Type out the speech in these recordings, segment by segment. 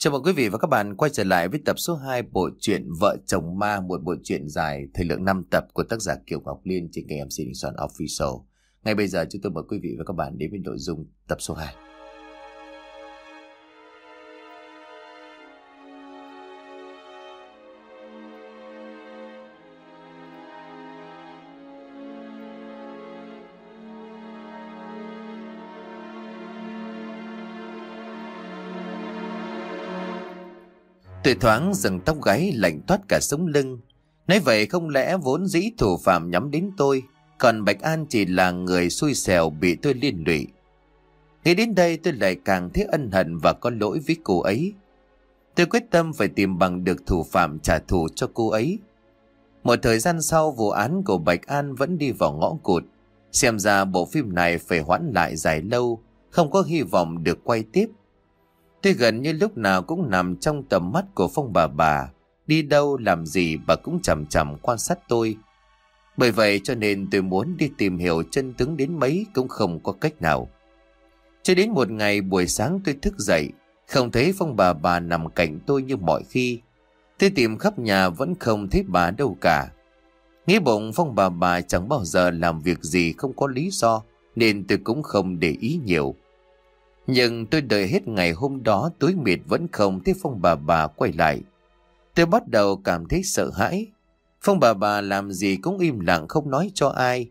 Chào mừng quý vị và các bạn quay trở lại với tập số 2 bộ truyện Vợ chồng ma, một bộ truyện dài thời lượng 5 tập của tác giả Kiều Ngọc Liên trên kênh MC Đình Soạn Official. Ngay bây giờ chúng tôi mời quý vị và các bạn đến với nội dung tập số 2. Tôi thoáng dừng tóc gáy lạnh toát cả sống lưng. Nói vậy không lẽ vốn dĩ thủ phạm nhắm đến tôi, còn Bạch An chỉ là người xui xẻo bị tôi liên lụy. Nghĩ đến đây tôi lại càng thấy ân hận và có lỗi với cô ấy. Tôi quyết tâm phải tìm bằng được thủ phạm trả thù cho cô ấy. Một thời gian sau vụ án của Bạch An vẫn đi vào ngõ cụt. Xem ra bộ phim này phải hoãn lại dài lâu, không có hy vọng được quay tiếp. Tôi gần như lúc nào cũng nằm trong tầm mắt của phong bà bà. Đi đâu làm gì bà cũng chầm chầm quan sát tôi. Bởi vậy cho nên tôi muốn đi tìm hiểu chân tướng đến mấy cũng không có cách nào. Cho đến một ngày buổi sáng tôi thức dậy, không thấy phong bà bà nằm cạnh tôi như mọi khi. Tôi tìm khắp nhà vẫn không thấy bà đâu cả. Nghĩ bụng phong bà bà chẳng bao giờ làm việc gì không có lý do, nên tôi cũng không để ý nhiều. Nhưng tôi đợi hết ngày hôm đó tối mịt vẫn không thấy Phong bà bà quay lại. Tôi bắt đầu cảm thấy sợ hãi. Phong bà bà làm gì cũng im lặng không nói cho ai.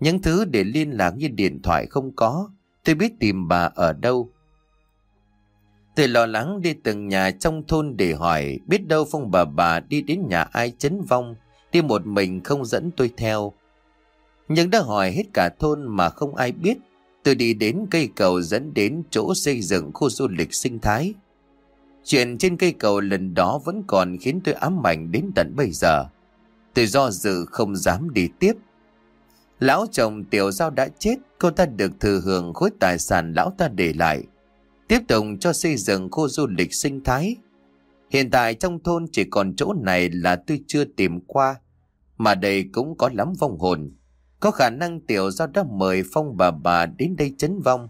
Những thứ để liên lạc như điện thoại không có. Tôi biết tìm bà ở đâu. Tôi lo lắng đi từng nhà trong thôn để hỏi, biết đâu Phong bà bà đi đến nhà ai chấn vong. Đi một mình không dẫn tôi theo. Nhưng đã hỏi hết cả thôn mà không ai biết Tôi đi đến cây cầu dẫn đến chỗ xây dựng khu du lịch sinh thái. Chuyện trên cây cầu lần đó vẫn còn khiến tôi ám ảnh đến tận bây giờ. Tôi do dự không dám đi tiếp. Lão chồng tiểu giao đã chết, cô ta được thừa hưởng khối tài sản lão ta để lại. Tiếp tục cho xây dựng khu du lịch sinh thái. Hiện tại trong thôn chỉ còn chỗ này là tôi chưa tìm qua, mà đây cũng có lắm vong hồn. Có khả năng tiểu do đã mời Phong bà bà đến đây chấn vong.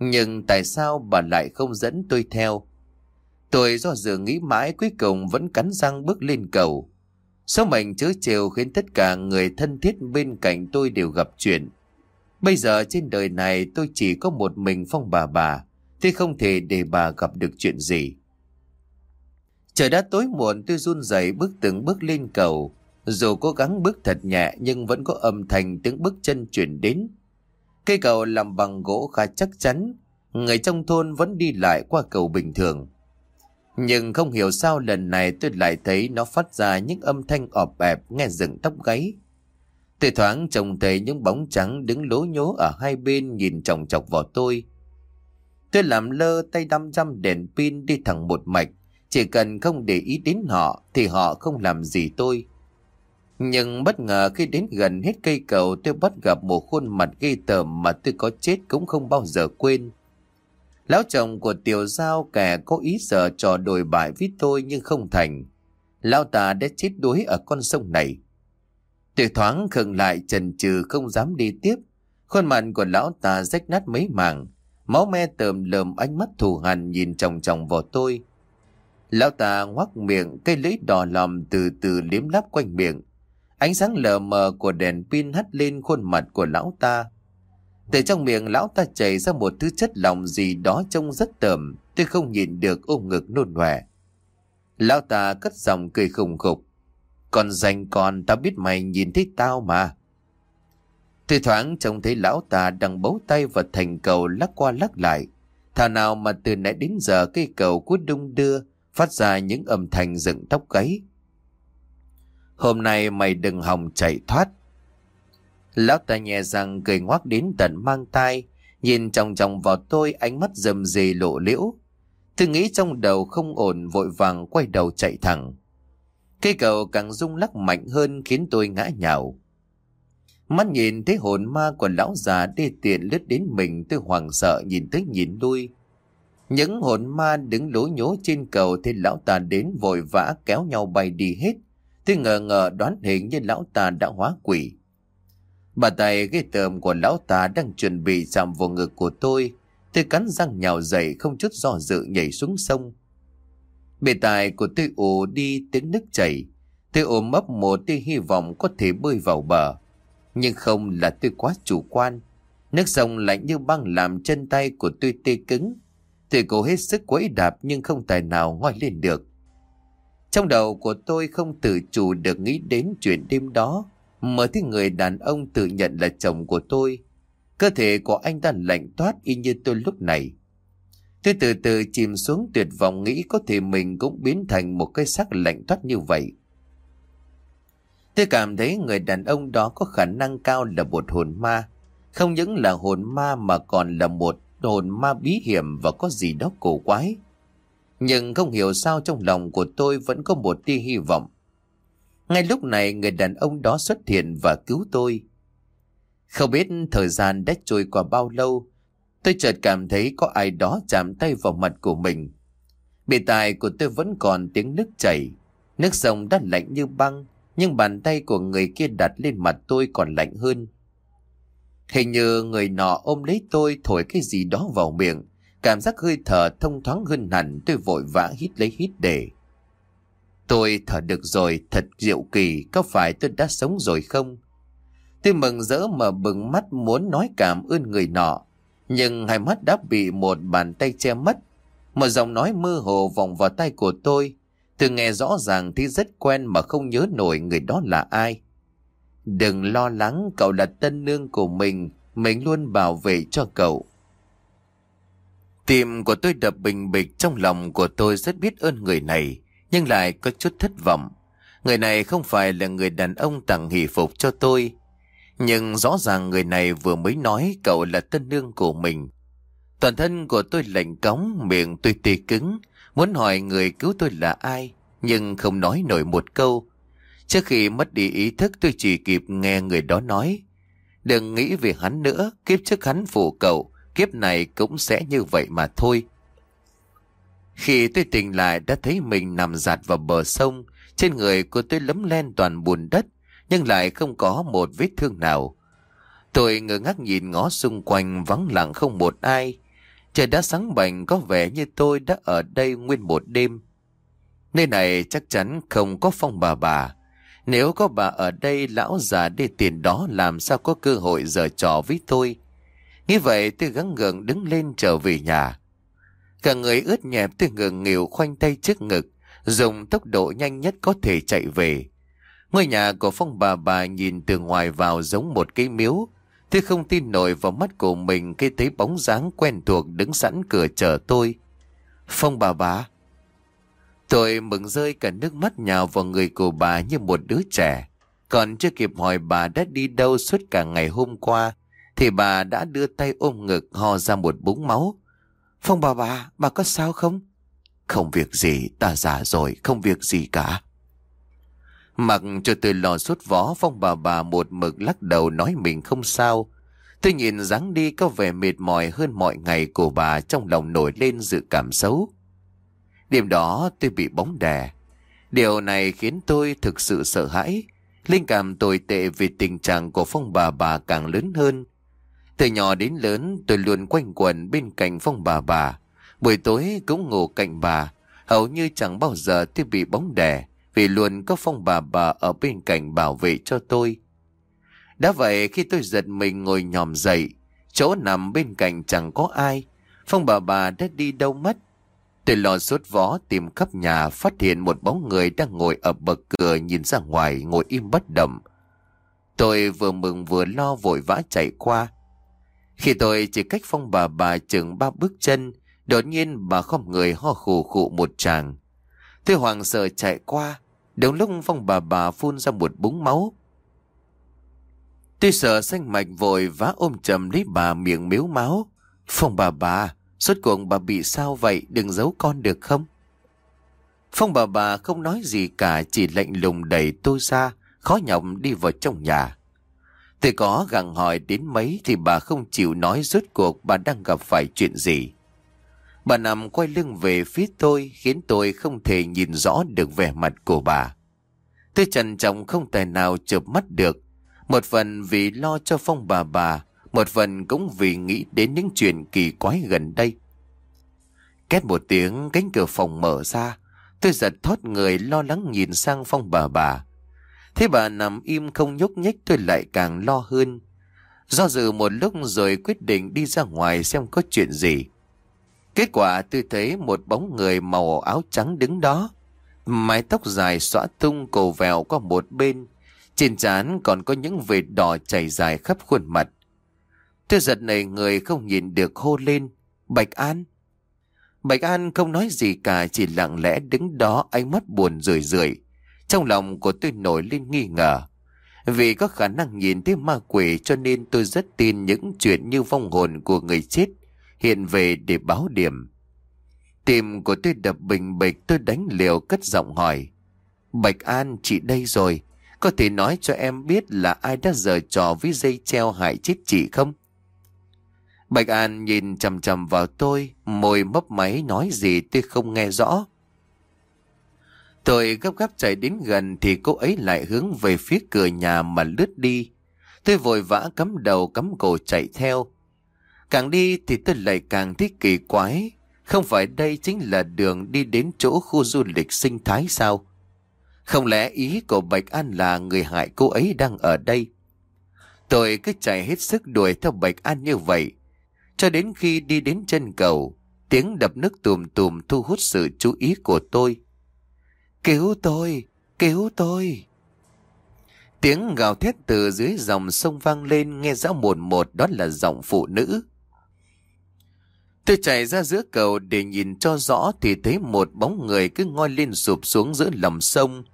Nhưng tại sao bà lại không dẫn tôi theo? Tôi do dự nghĩ mãi cuối cùng vẫn cắn răng bước lên cầu. Số mệnh chớ chiều khiến tất cả người thân thiết bên cạnh tôi đều gặp chuyện. Bây giờ trên đời này tôi chỉ có một mình Phong bà bà, thì không thể để bà gặp được chuyện gì. Trời đã tối muộn tôi run rẩy bước từng bước lên cầu. Dù cố gắng bước thật nhẹ nhưng vẫn có âm thanh tiếng bước chân chuyển đến. Cây cầu làm bằng gỗ khá chắc chắn, người trong thôn vẫn đi lại qua cầu bình thường. Nhưng không hiểu sao lần này tôi lại thấy nó phát ra những âm thanh ọp ẹp nghe dựng tóc gáy. Tôi thoáng trông thấy những bóng trắng đứng lố nhố ở hai bên nhìn chòng chọc vào tôi. Tôi làm lơ tay đăm đăm đèn pin đi thẳng một mạch. Chỉ cần không để ý đến họ thì họ không làm gì tôi. Nhưng bất ngờ khi đến gần hết cây cầu tôi bắt gặp một khuôn mặt ghê tởm mà tôi có chết cũng không bao giờ quên. Lão chồng của tiểu giao kẻ có ý sợ trò đồi bại với tôi nhưng không thành. Lão ta đã chết đuối ở con sông này. Tôi thoáng khừng lại trần trừ không dám đi tiếp. Khuôn mặt của lão ta rách nát mấy mảng. Máu me tờm lờm ánh mắt thù hằn nhìn chồng chồng vào tôi. Lão ta ngoác miệng, cây lưỡi đỏ lòm từ từ liếm lắp quanh miệng. Ánh sáng lờ mờ của đèn pin hắt lên khuôn mặt của lão ta. Từ trong miệng lão ta chảy ra một thứ chất lỏng gì đó trông rất tởm, tôi không nhìn được ôm ngực nôn nòe. Lão ta cất giọng cười khùng khục. Còn dành còn tao biết mày nhìn thấy tao mà. Thì thoáng trông thấy lão ta đang bấu tay vào thành cầu lắc qua lắc lại. Thảo nào mà từ nãy đến giờ cây cầu cứ đung đưa, phát ra những âm thanh dựng tóc gáy. Hôm nay mày đừng hòng chạy thoát. Lão ta nhẹ rằng cười ngoác đến tận mang tai, nhìn chòng chòng vào tôi ánh mắt rầm rì lộ liễu. Tôi nghĩ trong đầu không ổn vội vàng quay đầu chạy thẳng. Cây cầu càng rung lắc mạnh hơn khiến tôi ngã nhào. Mắt nhìn thấy hồn ma của lão già đê tiện lướt đến mình tôi hoảng sợ nhìn tới nhìn lui. Những hồn ma đứng lố nhố trên cầu thì lão ta đến vội vã kéo nhau bay đi hết. Tôi ngờ ngờ đoán hình như lão ta đã hóa quỷ. Bà tay ghê tờm của lão ta đang chuẩn bị chạm vào ngực của tôi. Tôi cắn răng nhào dậy không chút do dự nhảy xuống sông. Bề tài của tôi ồ đi tiếng nước chảy. Tôi ôm ấp một tia hy vọng có thể bơi vào bờ. Nhưng không là tôi quá chủ quan. Nước sông lạnh như băng làm chân tay của tôi tê cứng. Tôi cố hết sức quấy đạp nhưng không tài nào ngoi lên được. Trong đầu của tôi không tự chủ được nghĩ đến chuyện đêm đó. Mở thấy người đàn ông tự nhận là chồng của tôi. Cơ thể của anh ta lạnh toát y như tôi lúc này. Tôi từ từ chìm xuống tuyệt vọng nghĩ có thể mình cũng biến thành một cái xác lạnh toát như vậy. Tôi cảm thấy người đàn ông đó có khả năng cao là một hồn ma. Không những là hồn ma mà còn là một hồn ma bí hiểm và có gì đó cổ quái. Nhưng không hiểu sao trong lòng của tôi vẫn có một tia hy vọng. Ngay lúc này người đàn ông đó xuất hiện và cứu tôi. Không biết thời gian đã trôi qua bao lâu, tôi chợt cảm thấy có ai đó chạm tay vào mặt của mình. Bề tài của tôi vẫn còn tiếng nước chảy, nước sông đã lạnh như băng, nhưng bàn tay của người kia đặt lên mặt tôi còn lạnh hơn. Hình như người nọ ôm lấy tôi thổi cái gì đó vào miệng, cảm giác hơi thở thông thoáng hơn hẳn tôi vội vã hít lấy hít để. Tôi thở được rồi, thật diệu kỳ, có phải tôi đã sống rồi không? Tôi mừng rỡ mà bừng mắt muốn nói cảm ơn người nọ, nhưng hai mắt đã bị một bàn tay che mất. Một giọng nói mơ hồ vòng vào tay của tôi, tôi nghe rõ ràng thì rất quen mà không nhớ nổi người đó là ai. Đừng lo lắng, cậu là tân nương của mình, mình luôn bảo vệ cho cậu. Tim của tôi đập bình bịch trong lòng của tôi rất biết ơn người này, nhưng lại có chút thất vọng. Người này không phải là người đàn ông tặng hỷ phục cho tôi, nhưng rõ ràng người này vừa mới nói cậu là tân nương của mình. Toàn thân của tôi lạnh cống, miệng tôi tê cứng, muốn hỏi người cứu tôi là ai, nhưng không nói nổi một câu. Trước khi mất đi ý thức tôi chỉ kịp nghe người đó nói. Đừng nghĩ về hắn nữa, kiếp trước hắn phụ cậu, kiếp này cũng sẽ như vậy mà thôi. Khi tôi tỉnh lại đã thấy mình nằm giặt vào bờ sông, trên người của tôi lấm len toàn bùn đất, nhưng lại không có một vết thương nào. Tôi ngơ ngác nhìn ngó xung quanh vắng lặng không một ai. Trời đã sáng bành có vẻ như tôi đã ở đây nguyên một đêm. Nơi này chắc chắn không có phong bà bà. Nếu có bà ở đây lão già đi tiền đó làm sao có cơ hội giở trò với tôi. Như vậy tôi gắng gượng đứng lên trở về nhà. Cả người ướt nhẹp tôi ngừng nghỉu khoanh tay trước ngực, dùng tốc độ nhanh nhất có thể chạy về. Ngôi nhà của phong bà bà nhìn từ ngoài vào giống một cái miếu. Tôi không tin nổi vào mắt của mình khi thấy bóng dáng quen thuộc đứng sẵn cửa chờ tôi. Phong bà bà. Tôi mừng rơi cả nước mắt nhào vào người của bà như một đứa trẻ. Còn chưa kịp hỏi bà đã đi đâu suốt cả ngày hôm qua, thì bà đã đưa tay ôm ngực ho ra một búng máu. Phong bà bà, bà có sao không? Không việc gì, ta già rồi, không việc gì cả. Mặc cho tôi lò suốt vó phong bà bà một mực lắc đầu nói mình không sao. Tôi nhìn dáng đi có vẻ mệt mỏi hơn mọi ngày của bà trong lòng nổi lên dự cảm xấu. Đêm đó tôi bị bóng đè. Điều này khiến tôi thực sự sợ hãi. Linh cảm tồi tệ vì tình trạng của phong bà bà càng lớn hơn. Từ nhỏ đến lớn tôi luôn quanh quẩn bên cạnh phong bà bà. Buổi tối cũng ngủ cạnh bà. Hầu như chẳng bao giờ tôi bị bóng đè vì luôn có phong bà bà ở bên cạnh bảo vệ cho tôi. Đã vậy khi tôi giật mình ngồi nhòm dậy, chỗ nằm bên cạnh chẳng có ai, phong bà bà đã đi đâu mất. Tôi lo sốt vó tìm khắp nhà phát hiện một bóng người đang ngồi ở bậc cửa nhìn ra ngoài ngồi im bất động. Tôi vừa mừng vừa lo vội vã chạy qua. Khi tôi chỉ cách phong bà bà chừng ba bước chân, đột nhiên bà không người ho khủ khụ một tràng. Tôi hoàng sợ chạy qua, Đúng lúc phong bà bà phun ra một búng máu. Tôi sợ xanh mạch vội vã ôm chầm lấy bà miệng miếu máu. Phong bà bà, suốt cuộc bà bị sao vậy, đừng giấu con được không? Phong bà bà không nói gì cả, chỉ lạnh lùng đẩy tôi ra, khó nhọc đi vào trong nhà. Tôi có gặng hỏi đến mấy thì bà không chịu nói rốt cuộc bà đang gặp phải chuyện gì. Bà nằm quay lưng về phía tôi khiến tôi không thể nhìn rõ được vẻ mặt của bà. Tôi trần trọng không tài nào chợp mắt được. Một phần vì lo cho phong bà bà, một phần cũng vì nghĩ đến những chuyện kỳ quái gần đây. Két một tiếng cánh cửa phòng mở ra, Tôi giật thoát người lo lắng nhìn sang Phong bà bà. Thế bà nằm im không nhúc nhích tôi lại càng lo hơn. Do dự một lúc rồi quyết định đi ra ngoài xem có chuyện gì. Kết quả tôi thấy một bóng người màu áo trắng đứng đó. Mái tóc dài xõa tung cổ vẹo qua một bên. Trên trán còn có những vệt đỏ chảy dài khắp khuôn mặt. Tôi giật này người không nhìn được hô lên. Bạch An. Bạch An không nói gì cả, chỉ lặng lẽ đứng đó, ánh mắt buồn rười rượi. Trong lòng của tôi nổi lên nghi ngờ. Vì có khả năng nhìn thấy ma quỷ cho nên tôi rất tin những chuyện như vong hồn của người chết hiện về để báo điểm. Tim của tôi đập bình bịch tôi đánh liều cất giọng hỏi. Bạch An chị đây rồi, có thể nói cho em biết là ai đã giở trò với dây treo hại chết chị không? Bạch An nhìn chầm chầm vào tôi, môi mấp máy nói gì tôi không nghe rõ. Tôi gấp gáp chạy đến gần thì cô ấy lại hướng về phía cửa nhà mà lướt đi. Tôi vội vã cắm đầu cắm cổ chạy theo. Càng đi thì tôi lại càng thấy kỳ quái. Không phải đây chính là đường đi đến chỗ khu du lịch sinh thái sao? Không lẽ ý của Bạch An là người hại cô ấy đang ở đây? Tôi cứ chạy hết sức đuổi theo Bạch An như vậy. Cho đến khi đi đến chân cầu, tiếng đập nước tùm tùm thu hút sự chú ý của tôi. Cứu tôi! Cứu tôi! Tiếng gào thét từ dưới dòng sông vang lên nghe rõ một một đó là giọng phụ nữ. Tôi chạy ra giữa cầu để nhìn cho rõ thì thấy một bóng người cứ ngoi lên sụp xuống giữa lòng sông.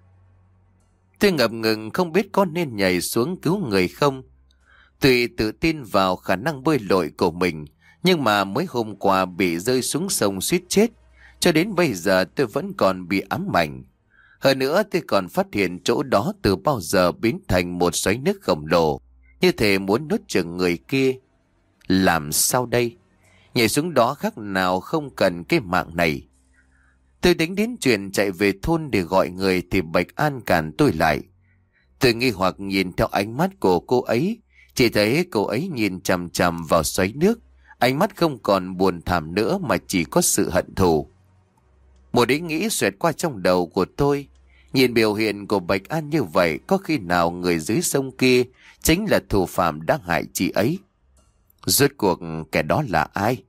Tôi ngập ngừng không biết có nên nhảy xuống cứu người không. Tuy tự tin vào khả năng bơi lội của mình, nhưng mà mới hôm qua bị rơi xuống sông suýt chết. Cho đến bây giờ tôi vẫn còn bị ám ảnh. Hơn nữa tôi còn phát hiện chỗ đó từ bao giờ biến thành một xoáy nước khổng lồ. Như thể muốn nuốt chừng người kia. Làm sao đây? Nhảy xuống đó khác nào không cần cái mạng này. Tôi đánh đến chuyện chạy về thôn để gọi người thì Bạch An cản tôi lại. Tôi nghi hoặc nhìn theo ánh mắt của cô ấy. Chỉ thấy cô ấy nhìn chằm chằm vào xoáy nước. Ánh mắt không còn buồn thảm nữa mà chỉ có sự hận thù. Một ý nghĩ xoẹt qua trong đầu của tôi. Nhìn biểu hiện của Bạch An như vậy, có khi nào người dưới sông kia chính là thủ phạm đã hại chị ấy? Rốt cuộc kẻ đó là ai?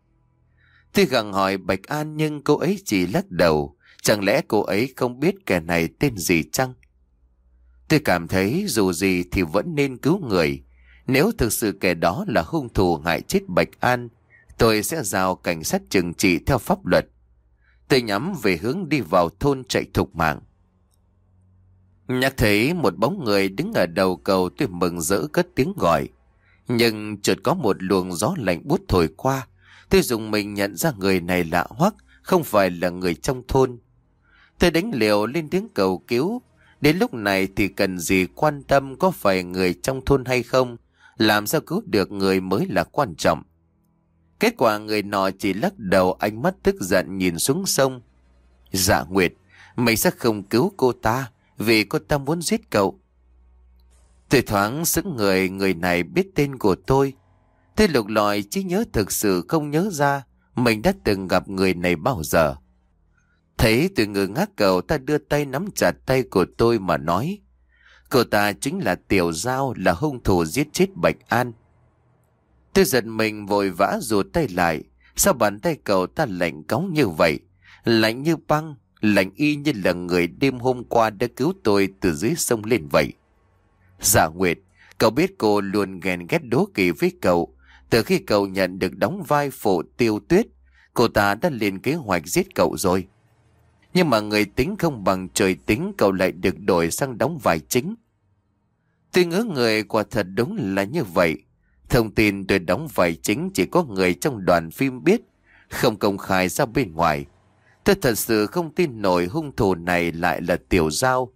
Tôi gặng hỏi Bạch An nhưng cô ấy chỉ lắc đầu. Chẳng lẽ cô ấy không biết kẻ này tên gì chăng? Tôi cảm thấy dù gì thì vẫn nên cứu người. Nếu thực sự kẻ đó là hung thủ hại chết Bạch An, tôi sẽ giao cảnh sát trừng trị theo pháp luật. Tôi nhắm về hướng đi vào thôn chạy thục mạng. Nhắc thấy một bóng người đứng ở đầu cầu tôi mừng rỡ cất tiếng gọi. Nhưng chợt có một luồng gió lạnh bút thổi qua. Tôi dùng mình nhận ra người này lạ hoắc, không phải là người trong thôn. Tôi đánh liều lên tiếng cầu cứu. Đến lúc này thì cần gì quan tâm có phải người trong thôn hay không. Làm sao cứu được người mới là quan trọng. Kết quả người nọ chỉ lắc đầu ánh mắt tức giận nhìn xuống sông. Dạ Nguyệt, mày sẽ không cứu cô ta vì cô ta muốn giết cậu. Tôi thoáng sững người, người này biết tên của tôi. Tôi lục lọi chỉ nhớ thực sự không nhớ ra mình đã từng gặp người này bao giờ. Thấy từ người ngác cầu ta đưa tay nắm chặt tay của tôi mà nói. Cậu ta chính là Tiểu Giao là hung thủ giết chết Bạch An. Tôi giật mình vội vã rụt tay lại. Sao bàn tay cậu ta lạnh cóng như vậy? Lạnh như băng, lạnh y như là người đêm hôm qua đã cứu tôi từ dưới sông lên vậy. Giả Nguyệt, cậu biết cô luôn ghen ghét đố kỵ với cậu. Từ khi cậu nhận được đóng vai phụ tiêu tuyết, cô ta đã lên kế hoạch giết cậu rồi. Nhưng mà người tính không bằng trời tính cậu lại được đổi sang đóng vai chính. Tuy ngỡ người quả thật đúng là như vậy. Thông tin tôi đóng vai chính chỉ có người trong đoàn phim biết, không công khai ra bên ngoài. Tôi thật sự không tin nổi hung thủ này lại là Tiểu Giao.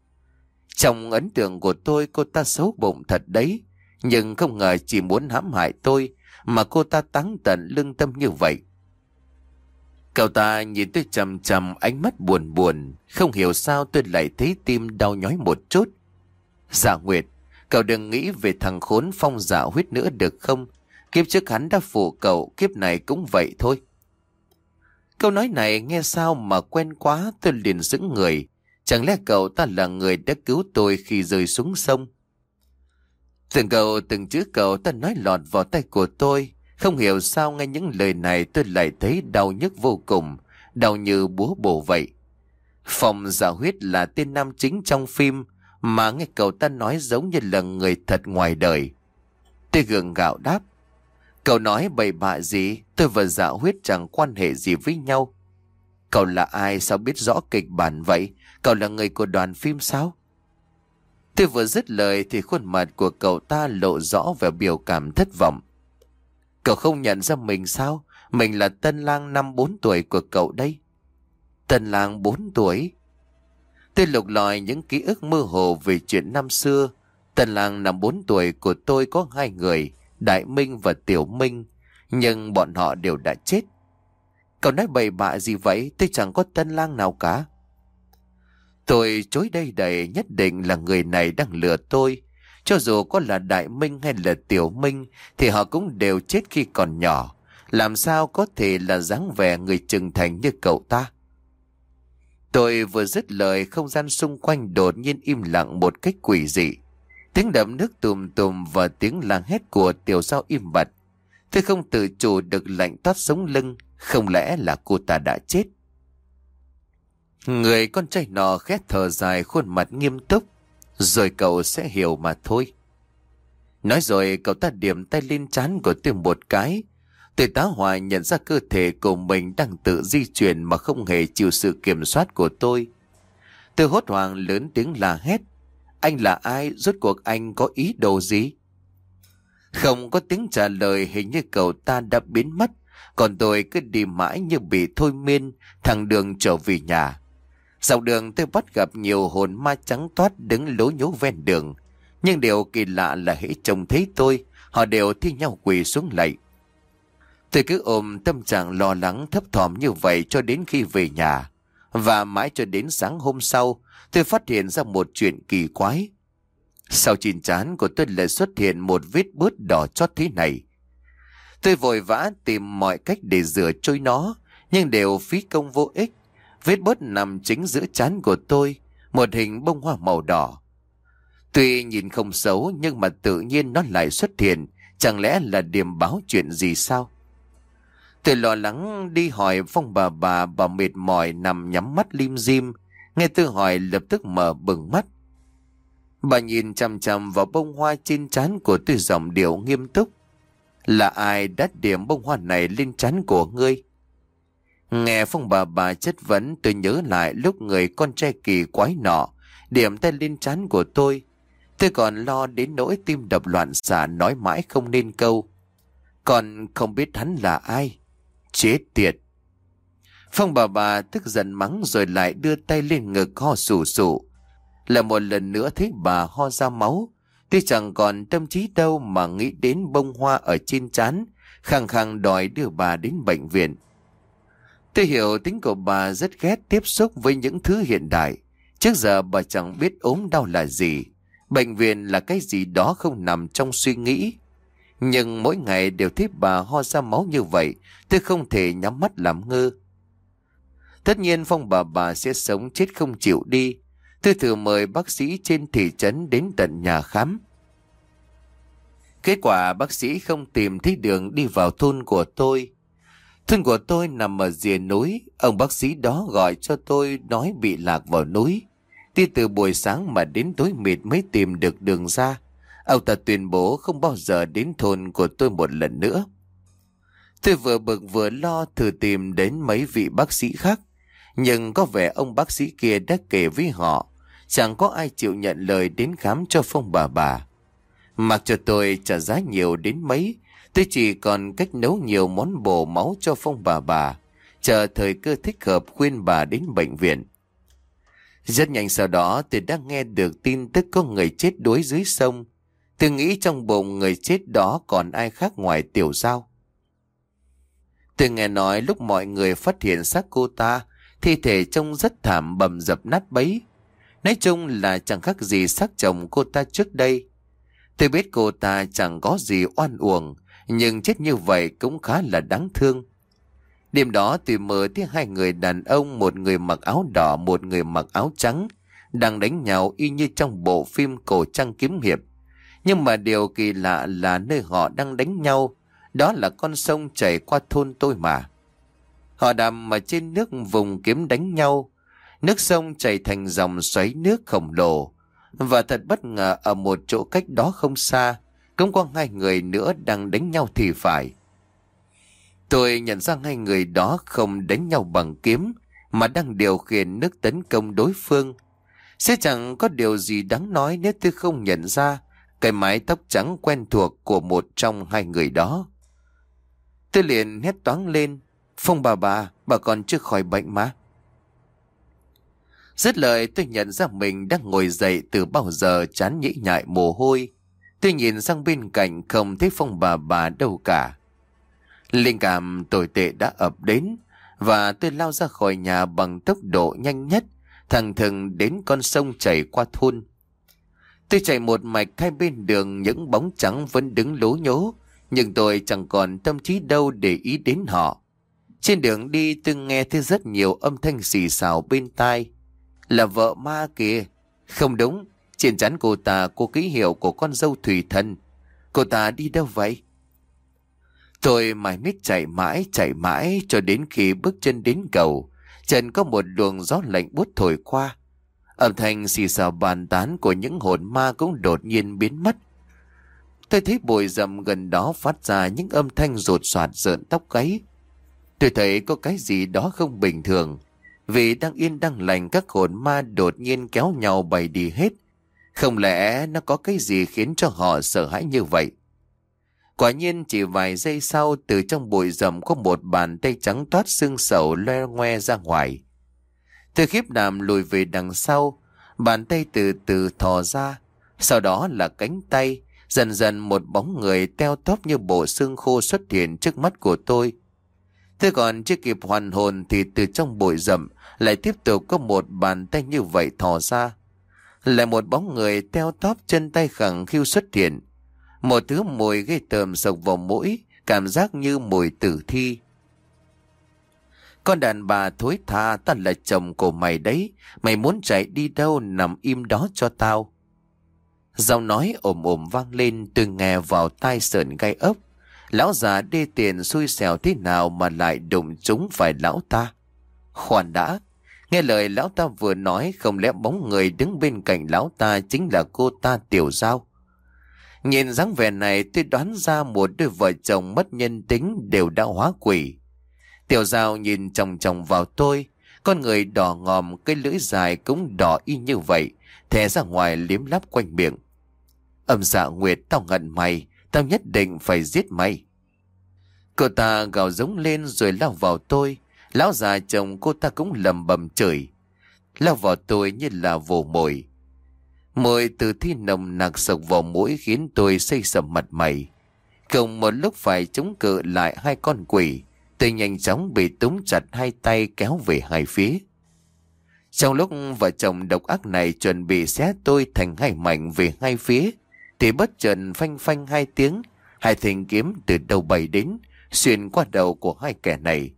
Trong ấn tượng của tôi cô ta xấu bụng thật đấy, nhưng không ngờ chỉ muốn hãm hại tôi mà cô ta táng tận lương tâm như vậy. Cậu ta nhìn tôi chầm chầm ánh mắt buồn buồn, không hiểu sao tôi lại thấy tim đau nhói một chút. Dạ Nguyệt, cậu đừng nghĩ về thằng khốn phong dạ huyết nữa được không? Kiếp trước hắn đã phụ cậu, kiếp này cũng vậy thôi. Câu nói này nghe sao mà quen quá tôi liền dững người. Chẳng lẽ cậu ta là người đã cứu tôi khi rơi xuống sông? Từng cậu từng chữ cậu ta nói lọt vào tay của tôi. Không hiểu sao nghe những lời này tôi lại thấy đau nhức vô cùng, đau như búa bổ vậy. Phòng giả huyết là tên nam chính trong phim, mà nghe cậu ta nói giống như là người thật ngoài đời. Tôi gượng gạo đáp. Cậu nói bậy bạ gì, tôi và dạ huyết chẳng quan hệ gì với nhau. Cậu là ai sao biết rõ kịch bản vậy? Cậu là người của đoàn phim sao? Tôi vừa dứt lời thì khuôn mặt của cậu ta lộ rõ vẻ biểu cảm thất vọng. Cậu không nhận ra mình sao? Mình là tân lang năm bốn tuổi của cậu đây. Tân lang bốn tuổi? Tôi lục lọi những ký ức mơ hồ về chuyện năm xưa. Tân lang năm bốn tuổi của tôi có hai người, Đại Minh và Tiểu Minh, nhưng bọn họ đều đã chết. Cậu nói bậy bạ gì vậy, tôi chẳng có tân lang nào cả. Tôi chối đây đầy nhất định là người này đang lừa tôi. Cho dù có là Đại Minh hay là Tiểu Minh thì họ cũng đều chết khi còn nhỏ. Làm sao có thể là dáng vẻ người trưởng thành như cậu ta? Tôi vừa dứt lời không gian xung quanh đột nhiên im lặng một cách quỷ dị. Tiếng đậm nước tùm tùm và tiếng làng hét của tiểu sao im bặt. Tôi không tự chủ được lạnh toát sống lưng, không lẽ là cô ta đã chết? Người con trai nọ khét thở dài khuôn mặt nghiêm túc, rồi cậu sẽ hiểu mà thôi. Nói rồi cậu ta điểm tay lên trán của tôi một cái. Tôi tá hỏa nhận ra cơ thể của mình đang tự di chuyển mà không hề chịu sự kiểm soát của tôi. Tôi hốt hoảng lớn tiếng là hét. Anh là ai? Rốt cuộc anh có ý đồ gì? Không có tiếng trả lời hình như cậu ta đã biến mất. Còn tôi cứ đi mãi như bị thôi miên, thằng đường trở về nhà. Dọc đường tôi bắt gặp nhiều hồn ma trắng toát đứng lố nhố ven đường. Nhưng điều kỳ lạ là hãy trông thấy tôi, họ đều thi nhau quỳ xuống lạy. Tôi cứ ôm tâm trạng lo lắng thấp thỏm như vậy cho đến khi về nhà. Và mãi cho đến sáng hôm sau, tôi phát hiện ra một chuyện kỳ quái. Sau chín chán của tôi lại xuất hiện một vết bớt đỏ chót thế này. Tôi vội vã tìm mọi cách để rửa trôi nó, nhưng đều phí công vô ích. Vết bớt nằm chính giữa chán của tôi, một hình bông hoa màu đỏ. Tuy nhìn không xấu nhưng mà tự nhiên nó lại xuất hiện, chẳng lẽ là điểm báo chuyện gì sao? Tôi lo lắng đi hỏi phong bà bà bà mệt mỏi nằm nhắm mắt lim dim, nghe tôi hỏi lập tức mở bừng mắt. Bà nhìn chằm chằm vào bông hoa trên trán của tôi giọng điệu nghiêm túc. Là ai đắt điểm bông hoa này lên trán của ngươi? Nghe phong bà bà chất vấn, tôi nhớ lại lúc người con trai kỳ quái nọ điểm tay lên trán của tôi. Tôi còn lo đến nỗi tim đập loạn xạ nói mãi không nên câu. Còn không biết hắn là ai. Chết tiệt. Phong bà bà tức giận mắng rồi lại đưa tay lên ngực ho sù sụ. Là một lần nữa thấy bà ho ra máu. Tuy chẳng còn tâm trí đâu mà nghĩ đến bông hoa ở trên chán khăng khăng đòi đưa bà đến bệnh viện. Tôi hiểu tính của bà rất ghét tiếp xúc với những thứ hiện đại. Trước giờ bà chẳng biết ốm đau là gì. Bệnh viện là cái gì đó không nằm trong suy nghĩ. Nhưng mỗi ngày đều thấy bà ho ra máu như vậy, tôi không thể nhắm mắt làm ngơ. Tất nhiên Phong bà bà sẽ sống chết không chịu đi. Tôi thử mời bác sĩ trên thị trấn đến tận nhà khám. Kết quả bác sĩ không tìm thấy đường đi vào thôn của tôi. Thôn của tôi nằm ở rìa núi, ông bác sĩ đó gọi cho tôi nói bị lạc vào núi. Đi từ buổi sáng mà đến tối mịt mới tìm được đường ra. Ông ta tuyên bố không bao giờ đến thôn của tôi một lần nữa. Tôi vừa bực vừa lo thử tìm đến mấy vị bác sĩ khác. Nhưng có vẻ ông bác sĩ kia đã kể với họ, chẳng có ai chịu nhận lời đến khám cho phong bà bà. Mặc cho tôi trả giá nhiều đến mấy, tôi chỉ còn cách nấu nhiều món bổ máu cho phong bà bà, chờ thời cơ thích hợp khuyên bà đến bệnh viện. Rất nhanh sau đó tôi đã nghe được tin tức có người chết đuối dưới sông. Tôi nghĩ trong bụng người chết đó còn ai khác ngoài tiểu giao. Tôi nghe nói lúc mọi người phát hiện xác cô ta, thi thể trông rất thảm bầm dập nát bấy. Nói chung là chẳng khác gì xác chồng cô ta trước đây. Tôi biết cô ta chẳng có gì oan uổng, nhưng chết như vậy cũng khá là đáng thương. Đêm đó tôi mơ thấy hai người đàn ông, một người mặc áo đỏ, một người mặc áo trắng, đang đánh nhau y như trong bộ phim cổ trang kiếm hiệp. Nhưng mà điều kỳ lạ là nơi họ đang đánh nhau, đó là con sông chảy qua thôn tôi mà. Họ đàm mà trên nước vùng kiếm đánh nhau, nước sông chảy thành dòng xoáy nước khổng lồ. Và thật bất ngờ ở một chỗ cách đó không xa, cũng có hai người nữa đang đánh nhau thì phải. Tôi nhận ra hai người đó không đánh nhau bằng kiếm, mà đang điều khiển nước tấn công đối phương. Sẽ chẳng có điều gì đáng nói nếu tôi không nhận ra cái mái tóc trắng quen thuộc của một trong hai người đó. Tôi liền hét toáng lên, Phong bà bà, bà còn chưa khỏi bệnh mà. Dứt lời tôi nhận ra mình đang ngồi dậy từ bao giờ chán nhĩ nhại mồ hôi. Tôi nhìn sang bên cạnh không thấy Phong bà bà đâu cả. Linh cảm tồi tệ đã ập đến và tôi lao ra khỏi nhà bằng tốc độ nhanh nhất thằng thừng đến con sông chảy qua thôn. Tôi chạy một mạch hai bên đường những bóng trắng vẫn đứng lố nhố nhưng tôi chẳng còn tâm trí đâu để ý đến họ. Trên đường đi tôi nghe thấy rất nhiều âm thanh xì xào bên tai. Là vợ ma kìa. Không đúng, trên chắn cô ta có ký hiệu của con dâu thủy thần. Cô ta đi đâu vậy? Tôi mải miết chạy mãi, chạy mãi cho đến khi bước chân đến cầu. Trần có một luồng gió lạnh bút thổi qua. Âm thanh xì xào bàn tán của những hồn ma cũng đột nhiên biến mất. Tôi thấy bụi rậm gần đó phát ra những âm thanh rột soạt rợn tóc gáy. Tôi thấy có cái gì đó không bình thường. Vì đang yên đang lành các hồn ma đột nhiên kéo nhau bày đi hết. Không lẽ nó có cái gì khiến cho họ sợ hãi như vậy? Quả nhiên chỉ vài giây sau từ trong bụi rậm có một bàn tay trắng toát xương sầu loe ngoe ra ngoài. Tôi khiếp đảm lùi về đằng sau, bàn tay từ từ thò ra, sau đó là cánh tay, dần dần một bóng người teo tóp như bộ xương khô xuất hiện trước mắt của tôi. Thế còn chưa kịp hoàn hồn thì từ trong bụi rậm lại tiếp tục có một bàn tay như vậy thò ra. Lại một bóng người teo tóp chân tay khẳng khiu xuất hiện. Một thứ mùi gây tờm sộc vào mũi, cảm giác như mùi tử thi. Con đàn bà thối tha ta là chồng của mày đấy, mày muốn chạy đi đâu nằm im đó cho tao. Giọng nói ồm ồm vang lên tôi nghe vào tai sợn gai ốc. Lão già đê tiền xui xẻo thế nào mà lại đụng chúng phải lão ta? Khoan đã, nghe lời lão ta vừa nói không lẽ bóng người đứng bên cạnh lão ta chính là cô ta tiểu giao. Nhìn dáng vẻ này tôi đoán ra một đôi vợ chồng mất nhân tính đều đã hóa quỷ. Tiểu giao nhìn chồng chồng vào tôi, con người đỏ ngòm cái lưỡi dài cũng đỏ y như vậy, thè ra ngoài liếm lắp quanh miệng. Âm dạ Nguyệt tao ngận mày, tao nhất định phải giết mày. Cô ta gào giống lên rồi lao vào tôi. Lão già chồng cô ta cũng lầm bầm chửi. Lao vào tôi như là vồ mồi. Mùi từ thi nồng nặc sộc vào mũi khiến tôi xây sầm mặt mày. Cùng một lúc phải chống cự lại hai con quỷ. Tôi nhanh chóng bị túng chặt hai tay kéo về hai phía. Trong lúc vợ chồng độc ác này chuẩn bị xé tôi thành hai mảnh về hai phía, thì bất chợt phanh phanh hai tiếng, hai thanh kiếm từ đầu bay đến, xuyên qua đầu của hai kẻ này.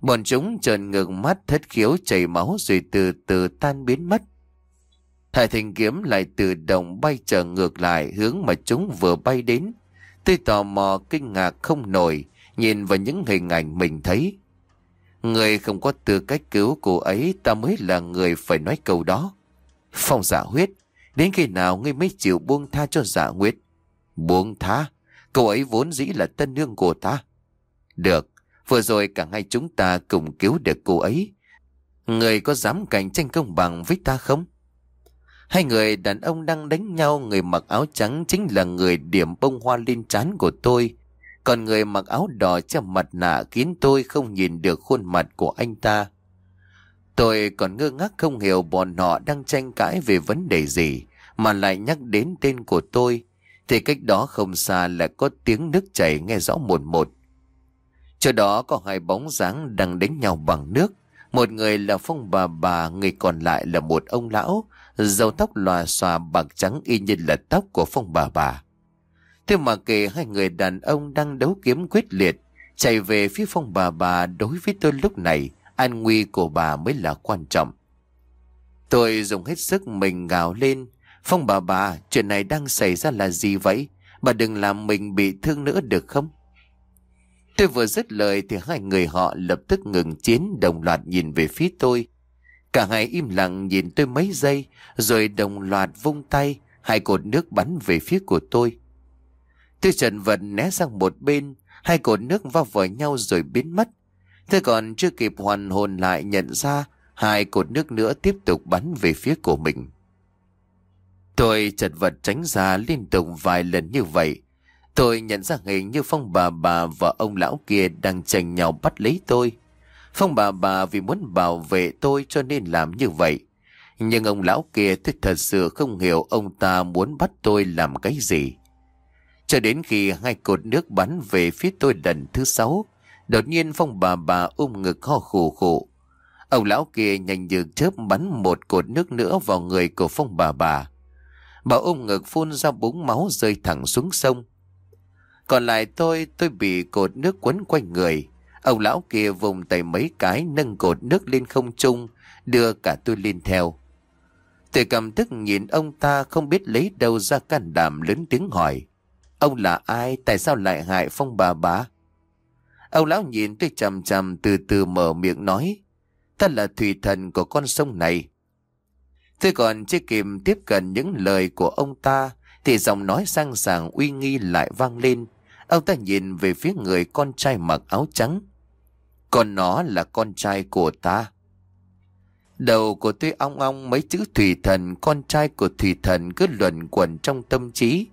Bọn chúng trợn ngược mắt thất khiếu chảy máu rồi từ từ tan biến mất. Hai thanh kiếm lại tự động bay trở ngược lại hướng mà chúng vừa bay đến. Tôi tò mò kinh ngạc không nổi, nhìn vào những hình ảnh mình thấy. Người không có tư cách cứu cô ấy ta mới là người phải nói câu đó. Phong giả huyết, đến khi nào ngươi mới chịu buông tha cho giả Nguyệt? Buông tha? Cô ấy vốn dĩ là tân nương của ta. Được, vừa rồi cả hai chúng ta cùng cứu được cô ấy. Người có dám cạnh tranh công bằng với ta không? Hai người đàn ông đang đánh nhau, người mặc áo trắng chính là người điểm bông hoa lên trán của tôi. Còn người mặc áo đỏ che mặt nạ khiến tôi không nhìn được khuôn mặt của anh ta. Tôi còn ngơ ngác không hiểu bọn họ đang tranh cãi về vấn đề gì, mà lại nhắc đến tên của tôi. Thì cách đó không xa lại có tiếng nước chảy nghe rõ một một. Chỗ đó có hai bóng dáng đang đánh nhau bằng nước. Một người là phong bà bà, người còn lại là một ông lão, dầu tóc lòa xòa bạc trắng y như là tóc của phong bà bà. Thế mà kể hai người đàn ông đang đấu kiếm quyết liệt, Chạy về phía phong bà bà đối với tôi lúc này, an nguy của bà mới là quan trọng. Tôi dùng hết sức mình gào lên. Phong bà bà, chuyện này đang xảy ra là gì vậy? Bà đừng làm mình bị thương nữa được không? Tôi vừa dứt lời thì hai người họ lập tức ngừng chiến đồng loạt nhìn về phía tôi. Cả hai im lặng nhìn tôi mấy giây rồi đồng loạt vung tay hai cột nước bắn về phía của tôi. Tôi trần vật né sang một bên hai cột nước va vào nhau rồi biến mất thế còn chưa kịp hoàn hồn lại nhận ra hai cột nước nữa tiếp tục bắn về phía của mình. Tôi chật vật tránh ra liên tục vài lần như vậy. Tôi nhận ra hình như Phong bà bà và ông lão kia đang tranh nhau bắt lấy tôi. Phong bà bà vì muốn bảo vệ tôi cho nên làm như vậy. Nhưng ông lão kia tôi thật sự không hiểu ông ta muốn bắt tôi làm cái gì. Cho đến khi hai cột nước bắn về phía tôi lần thứ sáu, đột nhiên Phong bà bà ôm ngực ho khổ khổ. Ông lão kia nhanh như chớp bắn một cột nước nữa vào người của Phong bà bà. Bà ôm ngực phun ra búng máu rơi thẳng xuống sông. Còn lại tôi, tôi bị cột nước quấn quanh người. Ông lão kia vùng tay mấy cái nâng cột nước lên không trung, đưa cả tôi lên theo. Tôi cầm tức nhìn ông ta không biết lấy đâu ra can đảm lớn tiếng hỏi. Ông là ai? Tại sao lại hại phong bà bá? Ông lão nhìn tôi chầm chầm từ từ mở miệng nói. Ta là thủy thần của con sông này. Tôi còn chưa kịp tiếp cận những lời của ông ta thì giọng nói sang sảng uy nghi lại vang lên. Ông ta nhìn về phía người con trai mặc áo trắng. Còn nó là con trai của ta. Đầu của tôi ong ong mấy chữ thủy thần, con trai của thủy thần cứ luẩn quẩn trong tâm trí.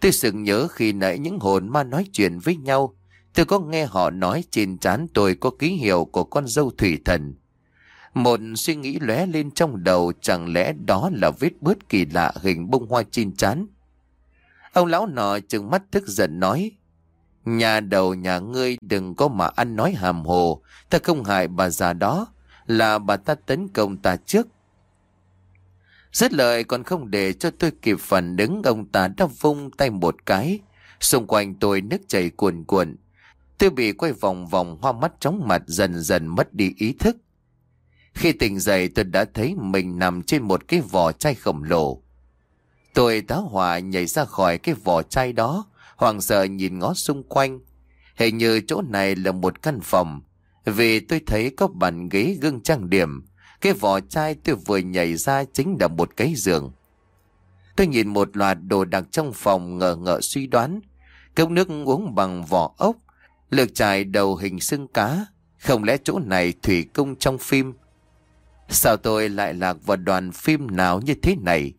Tôi sực nhớ khi nãy những hồn ma nói chuyện với nhau. Tôi có nghe họ nói trên trán tôi có ký hiệu của con dâu thủy thần. Một suy nghĩ lóe lên trong đầu chẳng lẽ đó là vết bớt kỳ lạ hình bông hoa trên trán. Ông lão nọ trừng mắt tức giận nói. Nhà đầu nhà ngươi đừng có mà ăn nói hàm hồ, ta không hại bà già đó, là bà ta tấn công ta trước. Rất lời còn không để cho tôi kịp phản ứng ông ta đã vung tay một cái. Xung quanh tôi nước chảy cuồn cuộn. Tôi bị quay vòng vòng hoa mắt chóng mặt dần dần mất đi ý thức. Khi tỉnh dậy tôi đã thấy mình nằm trên một cái vỏ chai khổng lồ. Tôi tá hỏa nhảy ra khỏi cái vỏ chai đó, hoàng sợ nhìn ngó xung quanh. Hình như chỗ này là một căn phòng, vì tôi thấy có bàn ghế gương trang điểm. Cái vỏ chai tôi vừa nhảy ra chính là một cái giường. Tôi nhìn một loạt đồ đạc trong phòng ngờ ngợ suy đoán. Cốc nước uống bằng vỏ ốc, lược trải đầu hình xương cá. Không lẽ chỗ này thủy cung trong phim? Sao tôi lại lạc vào đoàn phim nào như thế này?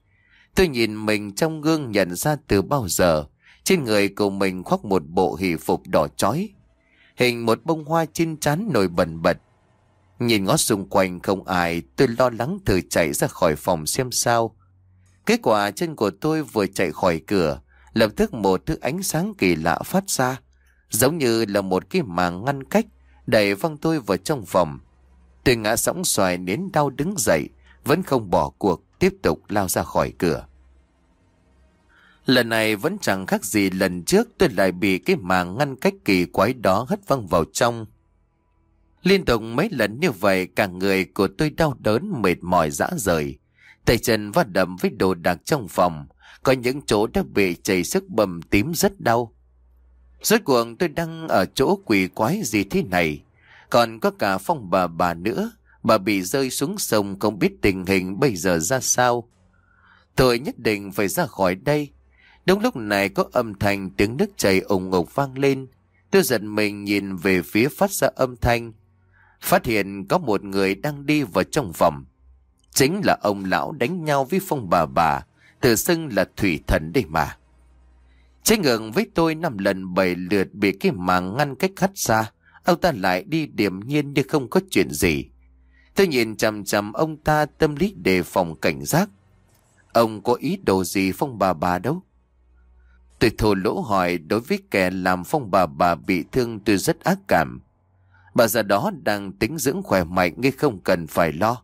Tôi nhìn mình trong gương nhận ra từ bao giờ. Trên người của mình khoác một bộ hỷ phục đỏ chói. Hình một bông hoa chín chắn nổi bẩn bật. Nhìn ngó xung quanh không ai, tôi lo lắng thử chạy ra khỏi phòng xem sao. Kết quả chân của tôi vừa chạy khỏi cửa, lập tức một thứ ánh sáng kỳ lạ phát ra, giống như là một cái màng ngăn cách, đẩy văng tôi vào trong phòng. Tôi ngã sóng xoài đến đau đứng dậy, vẫn không bỏ cuộc, tiếp tục lao ra khỏi cửa. Lần này vẫn chẳng khác gì lần trước tôi lại bị cái màng ngăn cách kỳ quái đó hất văng vào trong. Liên tục mấy lần như vậy cả người của tôi đau đớn mệt mỏi dã rời. Tay chân va đầm với đồ đạc trong phòng, có những chỗ đã bị chảy sức bầm tím rất đau. Rốt cuộc tôi đang ở chỗ quỷ quái gì thế này, còn có cả phong bà bà nữa, bà bị rơi xuống sông không biết tình hình bây giờ ra sao. Tôi nhất định phải ra khỏi đây. Đúng lúc này có âm thanh tiếng nước chảy ủng ục vang lên. Tôi giật mình nhìn về phía phát ra âm thanh. Phát hiện có một người đang đi vào trong phòng. Chính là ông lão đánh nhau với phong bà bà, tự xưng là thủy thần đây mà. Trái ngược với tôi năm lần bảy lượt bị cái màng ngăn cách hắt ra, ông ta lại đi điềm nhiên như không có chuyện gì. Tôi nhìn chằm chằm ông ta tâm lý đề phòng cảnh giác. Ông có ý đồ gì phong bà bà đâu? Tôi thổ lỗ hỏi đối với kẻ làm phong bà bà bị thương tôi rất ác cảm. Bà già đó đang tính dưỡng khỏe mạnh nghe không cần phải lo.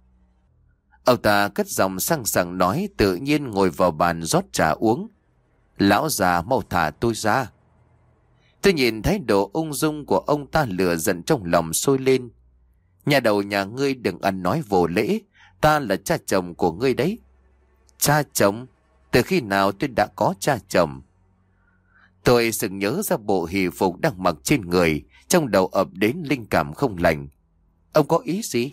Ông ta cất giọng sang sảng nói tự nhiên ngồi vào bàn rót trà uống. Lão già mau thả tôi ra. Tôi nhìn thái độ ung dung của ông ta lửa giận trong lòng sôi lên. Nhà đầu nhà ngươi đừng ăn nói vô lễ, ta là cha chồng của ngươi đấy. Cha chồng? Từ khi nào tôi đã có cha chồng? Tôi sực nhớ ra bộ hỷ phục đang mặc trên người, trong đầu ập đến linh cảm không lành. Ông có ý gì?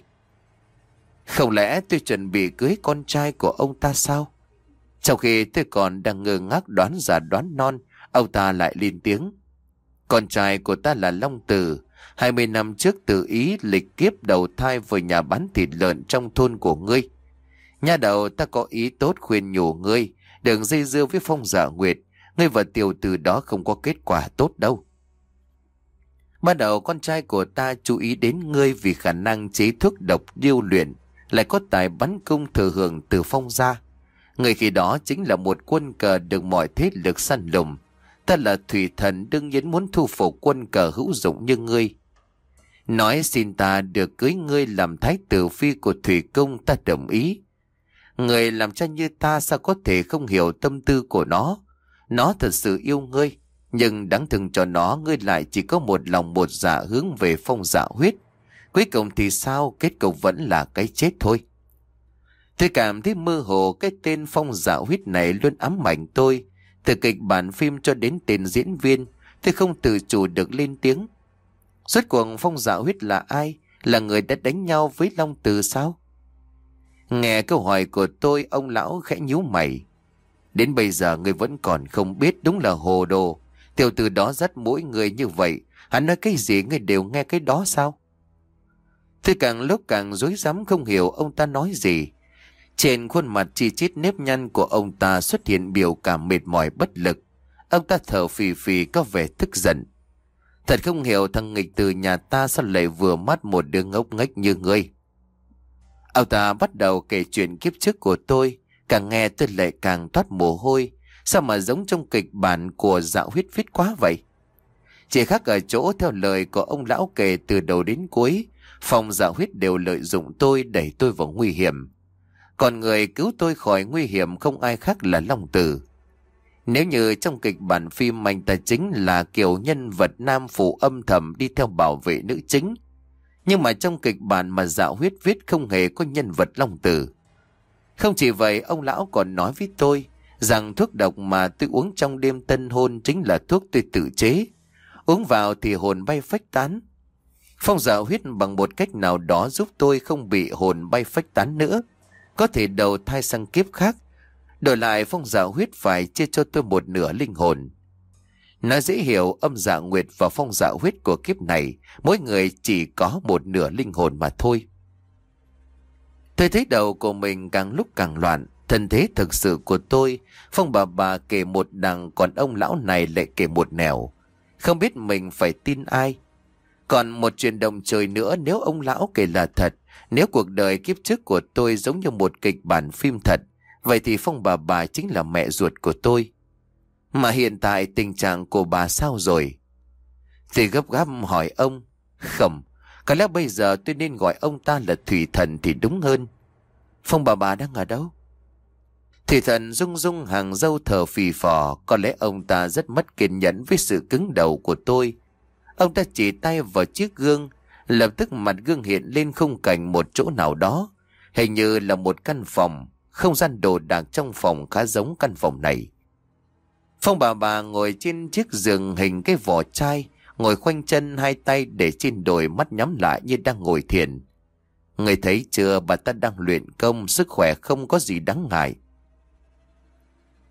Không lẽ tôi chuẩn bị cưới con trai của ông ta sao? Trong khi tôi còn đang ngơ ngác đoán giả đoán non, ông ta lại lên tiếng. Con trai của ta là Long Tử, 20 năm trước tự ý lịch kiếp đầu thai với nhà bán thịt lợn trong thôn của ngươi. Nhà đầu ta có ý tốt khuyên nhủ ngươi, đừng dây dưa với phong giả nguyệt, ngươi và tiểu từ đó không có kết quả tốt đâu. Ban đầu con trai của ta chú ý đến ngươi vì khả năng chế thuốc độc điêu luyện, lại có tài bắn cung thừa hưởng từ phong gia. Người khi đó chính là một quân cờ được mọi thế lực săn lùng. Ta là thủy thần đương nhiên muốn thu phục quân cờ hữu dụng như ngươi. Nói xin ta được cưới ngươi làm thái tử phi của thủy công ta đồng ý. Người làm cha như ta sao có thể không hiểu tâm tư của nó. Nó thật sự yêu ngươi. Nhưng đáng thương cho nó, ngươi lại chỉ có một lòng một dạ hướng về phong dạ huyết. Cuối cùng thì sao kết cục vẫn là cái chết thôi. Tôi cảm thấy mơ hồ cái tên phong giả huyết này luôn ám ảnh tôi. Từ kịch bản phim cho đến tên diễn viên, tôi không tự chủ được lên tiếng. Suốt cuộc phong giả huyết là ai? Là người đã đánh nhau với Long Từ sao? Nghe câu hỏi của tôi, ông lão khẽ nhíu mày. Đến bây giờ người vẫn còn không biết đúng là hồ đồ. Tiểu từ đó dắt mỗi người như vậy, hắn nói cái gì người đều nghe cái đó sao? Tôi càng lúc càng dối rắm không hiểu ông ta nói gì. Trên khuôn mặt chi chít nếp nhăn của ông ta xuất hiện biểu cảm mệt mỏi bất lực. Ông ta thở phì phì có vẻ tức giận. Thật không hiểu thằng nghịch từ nhà ta sao lại vừa mắt một đứa ngốc nghếch như ngươi. Ông ta bắt đầu kể chuyện kiếp trước của tôi, càng nghe tôi lại càng thoát mồ hôi. Sao mà giống trong kịch bản của dạo huyết viết quá vậy? Chỉ khác ở chỗ theo lời của ông lão kể từ đầu đến cuối, phòng dạo huyết đều lợi dụng tôi đẩy tôi vào nguy hiểm. Còn người cứu tôi khỏi nguy hiểm không ai khác là Long Tử. Nếu như trong kịch bản phim anh ta chính là kiểu nhân vật nam phụ âm thầm đi theo bảo vệ nữ chính. Nhưng mà trong kịch bản mà dạo huyết viết không hề có nhân vật Long Tử. Không chỉ vậy, ông lão còn nói với tôi rằng thuốc độc mà tôi uống trong đêm tân hôn chính là thuốc tôi tự chế. Uống vào thì hồn bay phách tán. Phong dạo huyết bằng một cách nào đó giúp tôi không bị hồn bay phách tán nữa. Có thể đầu thai sang kiếp khác. Đổi lại phong dạo huyết phải chia cho tôi một nửa linh hồn. Nói dễ hiểu âm giả nguyệt và phong dạo huyết của kiếp này, mỗi người chỉ có một nửa linh hồn mà thôi. Tôi thấy đầu của mình càng lúc càng loạn, thân thế thực sự của tôi, phong bà bà kể một đằng còn ông lão này lại kể một nẻo. Không biết mình phải tin ai. Còn một chuyện đồng trời nữa nếu ông lão kể là thật, nếu cuộc đời kiếp trước của tôi giống như một kịch bản phim thật, vậy thì Phong bà bà chính là mẹ ruột của tôi. Mà hiện tại tình trạng của bà sao rồi? Thì gấp gáp hỏi ông, không, có lẽ bây giờ tôi nên gọi ông ta là Thủy Thần thì đúng hơn. Phong bà bà đang ở đâu? Thủy Thần rung rung hàng dâu thở phì phò, có lẽ ông ta rất mất kiên nhẫn với sự cứng đầu của tôi. Ông ta chỉ tay vào chiếc gương, lập tức mặt gương hiện lên khung cảnh một chỗ nào đó, hình như là một căn phòng, không gian đồ đạc trong phòng khá giống căn phòng này. Phong bà bà ngồi trên chiếc giường hình cái vỏ chai, ngồi khoanh chân hai tay để trên đồi mắt nhắm lại như đang ngồi thiền. Người thấy chưa bà ta đang luyện công, sức khỏe không có gì đáng ngại.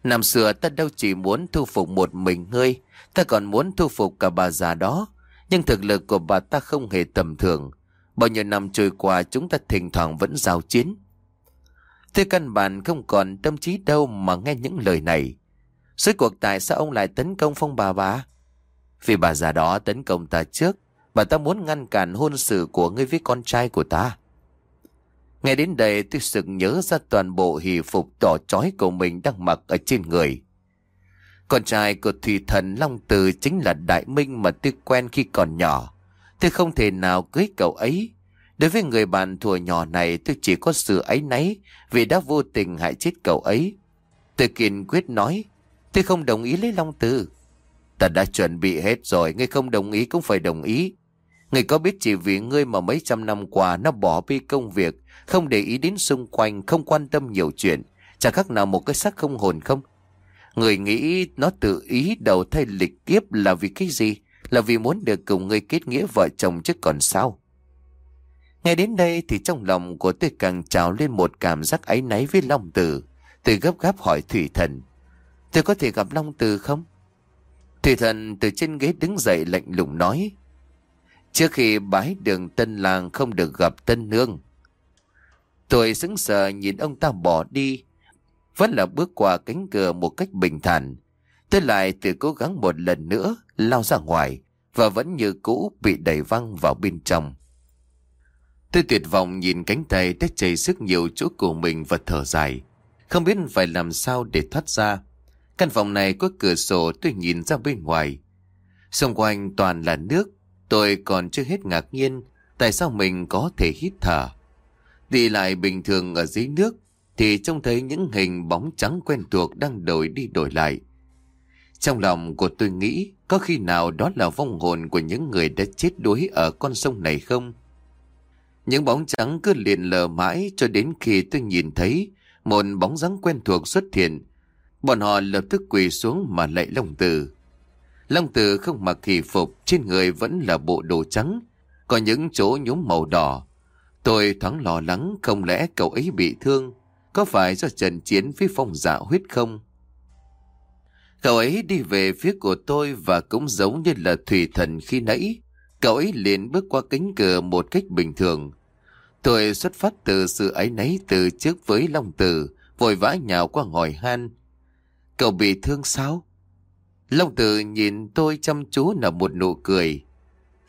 Năm xưa ta đâu chỉ muốn thu phục một mình ngươi, ta còn muốn thu phục cả bà già đó. Nhưng thực lực của bà ta không hề tầm thường. Bao nhiêu năm trôi qua chúng ta thỉnh thoảng vẫn giao chiến. Thế căn bản không còn tâm trí đâu mà nghe những lời này. Suốt cuộc tại sao ông lại tấn công phong bà bà? Vì bà già đó tấn công ta trước, bà ta muốn ngăn cản hôn sự của ngươi với con trai của ta. Nghe đến đây tôi sực nhớ ra toàn bộ hỷ phục tỏ trói của mình đang mặc ở trên người. Con trai của thủy thần Long Từ chính là Đại Minh mà tôi quen khi còn nhỏ. Tôi không thể nào cưới cậu ấy. Đối với người bạn thùa nhỏ này tôi chỉ có sự ấy nấy vì đã vô tình hại chết cậu ấy. Tôi kiên quyết nói tôi không đồng ý lấy Long Từ. Ta đã chuẩn bị hết rồi, ngươi không đồng ý cũng phải đồng ý. Ngươi có biết chỉ vì ngươi mà mấy trăm năm qua nó bỏ đi công việc, không để ý đến xung quanh, không quan tâm nhiều chuyện, chẳng khác nào một cái xác không hồn không? Người nghĩ nó tự ý đầu thay lịch kiếp là vì cái gì? Là vì muốn được cùng người kết nghĩa vợ chồng chứ còn sao? Nghe đến đây thì trong lòng của tôi càng trào lên một cảm giác áy náy với Long Tử. Tôi gấp gáp hỏi Thủy Thần. Tôi có thể gặp Long Tử không? Thủy Thần từ trên ghế đứng dậy lạnh lùng nói. Trước khi bái đường tân làng không được gặp tân nương. Tôi sững sờ nhìn ông ta bỏ đi. Vẫn là bước qua cánh cửa một cách bình thản. Tôi lại tự cố gắng một lần nữa, lao ra ngoài, và vẫn như cũ bị đẩy văng vào bên trong. Tôi tuyệt vọng nhìn cánh tay đã chảy sức nhiều chỗ của mình và thở dài. Không biết phải làm sao để thoát ra. Căn phòng này có cửa sổ tôi nhìn ra bên ngoài. Xung quanh toàn là nước. Tôi còn chưa hết ngạc nhiên tại sao mình có thể hít thở. Đi lại bình thường ở dưới nước thì trông thấy những hình bóng trắng quen thuộc đang đổi đi đổi lại. Trong lòng của tôi nghĩ có khi nào đó là vong hồn của những người đã chết đuối ở con sông này không? Những bóng trắng cứ liền lờ mãi cho đến khi tôi nhìn thấy một bóng dáng quen thuộc xuất hiện. Bọn họ lập tức quỳ xuống mà lạy Long Tử. Long Tử không mặc kỳ phục, trên người vẫn là bộ đồ trắng, có những chỗ nhúm màu đỏ. Tôi thoáng lo lắng không lẽ cậu ấy bị thương, có phải do trận chiến với phong dạ huyết không? Cậu ấy đi về phía của tôi và cũng giống như là thủy thần khi nãy. Cậu ấy liền bước qua cánh cửa một cách bình thường. Tôi xuất phát từ sự ấy nấy từ trước với Long Tử, vội vã nhào qua ngồi han. Cậu bị thương sao? Long Tử nhìn tôi chăm chú nở một nụ cười.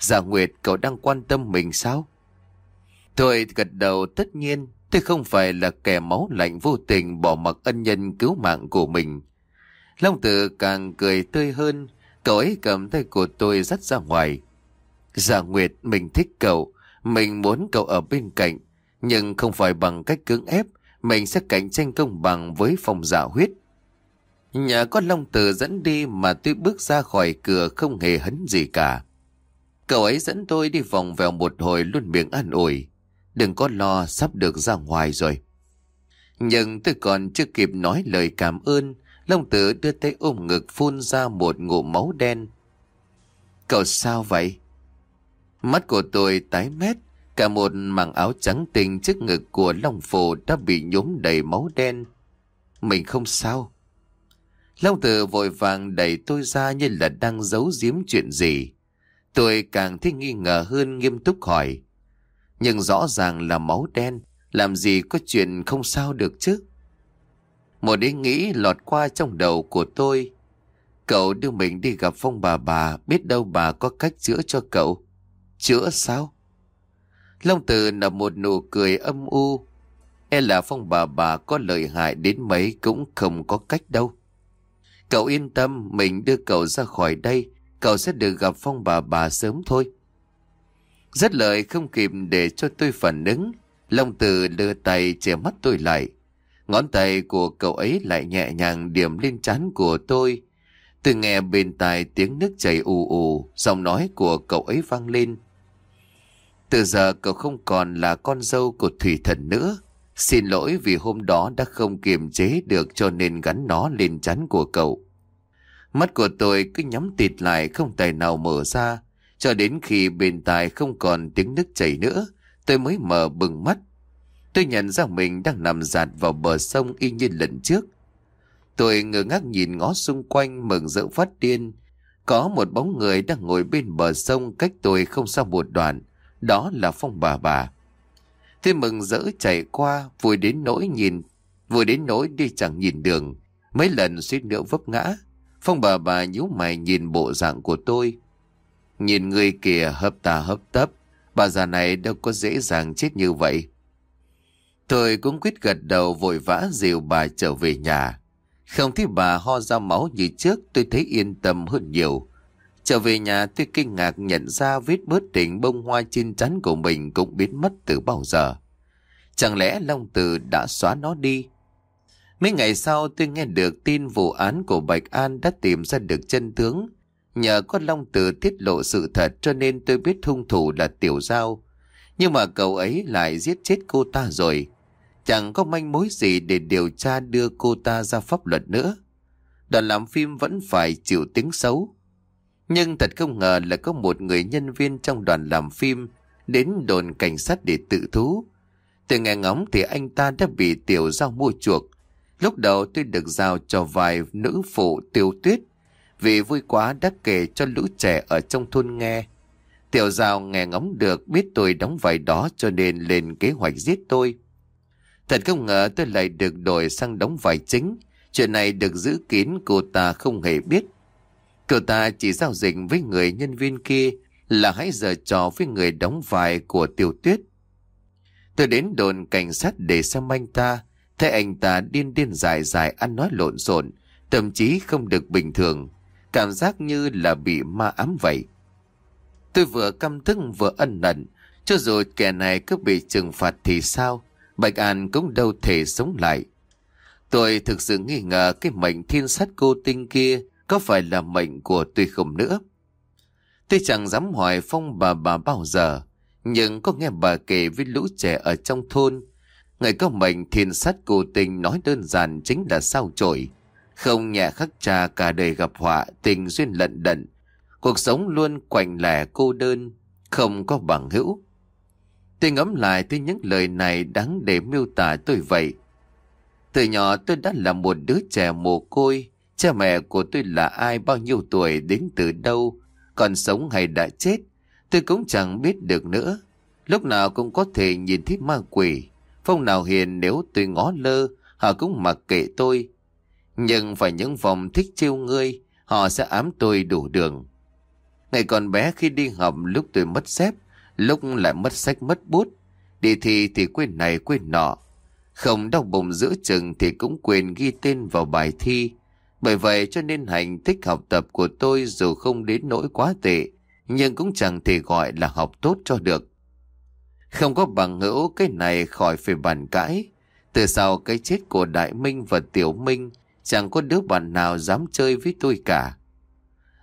Dạ Nguyệt, cậu đang quan tâm mình sao? Tôi gật đầu tất nhiên, tôi không phải là kẻ máu lạnh vô tình bỏ mặc ân nhân cứu mạng của mình. Long Tử càng cười tươi hơn, cậu ấy cầm tay của tôi dắt ra ngoài. Dạ Nguyệt, mình thích cậu, mình muốn cậu ở bên cạnh, nhưng không phải bằng cách cưỡng ép, mình sẽ cạnh tranh công bằng với phòng giả huyết. Nhà có Long Tử dẫn đi mà tôi bước ra khỏi cửa không hề hấn gì cả. Cậu ấy dẫn tôi đi vòng vèo một hồi luôn miệng an ủi. Đừng có lo, sắp được ra ngoài rồi. Nhưng tôi còn chưa kịp nói lời cảm ơn, Long Tử đưa tay ôm ngực phun ra một ngụm máu đen. Cậu sao vậy? Mắt của tôi tái mét, cả một mảng áo trắng tinh trước ngực của Long Phổ đã bị nhốm đầy máu đen. Mình không sao. Long Tử vội vàng đẩy tôi ra như là đang giấu giếm chuyện gì. Tôi càng thấy nghi ngờ hơn nghiêm túc hỏi. Nhưng rõ ràng là máu đen, làm gì có chuyện không sao được chứ? Một ý nghĩ lọt qua trong đầu của tôi. Cậu đưa mình đi gặp phong bà bà, biết đâu bà có cách chữa cho cậu. Chữa sao? Long Tử nở một nụ cười âm u. E là phong bà bà có lợi hại đến mấy cũng không có cách đâu. Cậu yên tâm, mình đưa cậu ra khỏi đây, cậu sẽ được gặp phong bà bà sớm thôi. Rất lời không kịp để cho tôi phản ứng. Long Tử đưa tay che mắt tôi lại. Ngón tay của cậu ấy lại nhẹ nhàng điểm lên trán của tôi. Tôi nghe bên tai tiếng nước chảy ù ù, giọng nói của cậu ấy vang lên. Từ giờ cậu không còn là con dâu của Thủy Thần nữa. Xin lỗi vì hôm đó đã không kiềm chế được cho nên gắn nó lên chắn của cậu. Mắt của tôi cứ nhắm tịt lại không tài nào mở ra. Cho đến khi bên tai không còn tiếng nước chảy nữa, tôi mới mở bừng mắt. Tôi nhận ra mình đang nằm giạt vào bờ sông y như lần trước. Tôi ngơ ngác nhìn ngó xung quanh mừng rỡ phát điên. Có một bóng người đang ngồi bên bờ sông cách tôi không xa một đoạn. Đó là Phong bà bà. Tôi mừng rỡ chạy qua, vui đến nỗi nhìn, vui đến nỗi đi chẳng nhìn đường. Mấy lần suýt nữa vấp ngã. Phong bà bà nhíu mày nhìn bộ dạng của tôi. Nhìn người kia hấp tà hấp tấp. Bà già này đâu có dễ dàng chết như vậy. Tôi cũng quyết gật đầu vội vã dìu bà trở về nhà. Không thấy bà ho ra máu như trước, tôi thấy yên tâm hơn nhiều. Trở về nhà, tôi kinh ngạc nhận ra vết bớt đỉnh bông hoa trên trán của mình cũng biến mất từ bao giờ. Chẳng lẽ Long Tử đã xóa nó đi? Mấy ngày sau, tôi nghe được tin vụ án của Bạch An đã tìm ra được chân tướng. Nhờ có Long Tử tiết lộ sự thật cho nên tôi biết hung thủ là Tiểu Giao. Nhưng mà cậu ấy lại giết chết cô ta rồi. Chẳng có manh mối gì để điều tra đưa cô ta ra pháp luật nữa. Đoàn làm phim vẫn phải chịu tiếng xấu. Nhưng thật không ngờ là có một người nhân viên trong đoàn làm phim đến đồn cảnh sát để tự thú. Từ nghe ngóng thì anh ta đã bị tiểu giao mua chuộc. Lúc đầu tôi được giao cho vài nữ phụ tiêu tuyết vì vui quá đã kể cho lũ trẻ ở trong thôn nghe. Tiểu giao nghe ngóng được biết tôi đóng vai đó cho nên lên kế hoạch giết tôi. Thật không ngờ tôi lại được đổi sang đóng vai chính. Chuyện này được giữ kín cô ta không hề biết. Cô ta chỉ giao dịch với người nhân viên kia là hãy giờ trò với người đóng vai của tiểu tuyết. Tôi đến đồn cảnh sát để xem anh ta, thấy anh ta điên điên dài dài ăn nói lộn xộn, thậm chí không được bình thường, cảm giác như là bị ma ám vậy. Tôi vừa căm tức vừa ân nận, cho dù kẻ này cứ bị trừng phạt thì sao, Bạch An cũng đâu thể sống lại. Tôi thực sự nghi ngờ cái mệnh thiên sát cô tinh kia có phải là mệnh của tôi không nữa. Tôi chẳng dám hỏi Phong bà bà bao giờ, nhưng có nghe bà kể với lũ trẻ ở trong thôn. Người có mệnh thiên sát cô tinh nói đơn giản chính là sao trội. Không nhà khắc cha cả đời gặp họa, tình duyên lận đận. Cuộc sống luôn quạnh lẻ cô đơn, không có bằng hữu. Tôi ngẫm lại thấy những lời này đáng để miêu tả tôi vậy. Từ nhỏ tôi đã là một đứa trẻ mồ côi, cha mẹ của tôi là ai bao nhiêu tuổi đến từ đâu, còn sống hay đã chết, tôi cũng chẳng biết được nữa. Lúc nào cũng có thể nhìn thấy ma quỷ, phong nào hiền nếu tôi ngó lơ, họ cũng mặc kệ tôi. Nhưng phải những vòng thích trêu ngươi, họ sẽ ám tôi đủ đường. Ngày còn bé khi đi học lúc tôi mất xếp, lúc lại mất sách mất bút. Đi thi thì quên này quên nọ. Không đau bụng giữa chừng thì cũng quên ghi tên vào bài thi. Bởi vậy cho nên hành tích học tập của tôi dù không đến nỗi quá tệ, nhưng cũng chẳng thể gọi là học tốt cho được. Không có bằng hữu cái này khỏi phải bàn cãi. Từ sau cái chết của Đại Minh và Tiểu Minh, chẳng có đứa bạn nào dám chơi với tôi cả.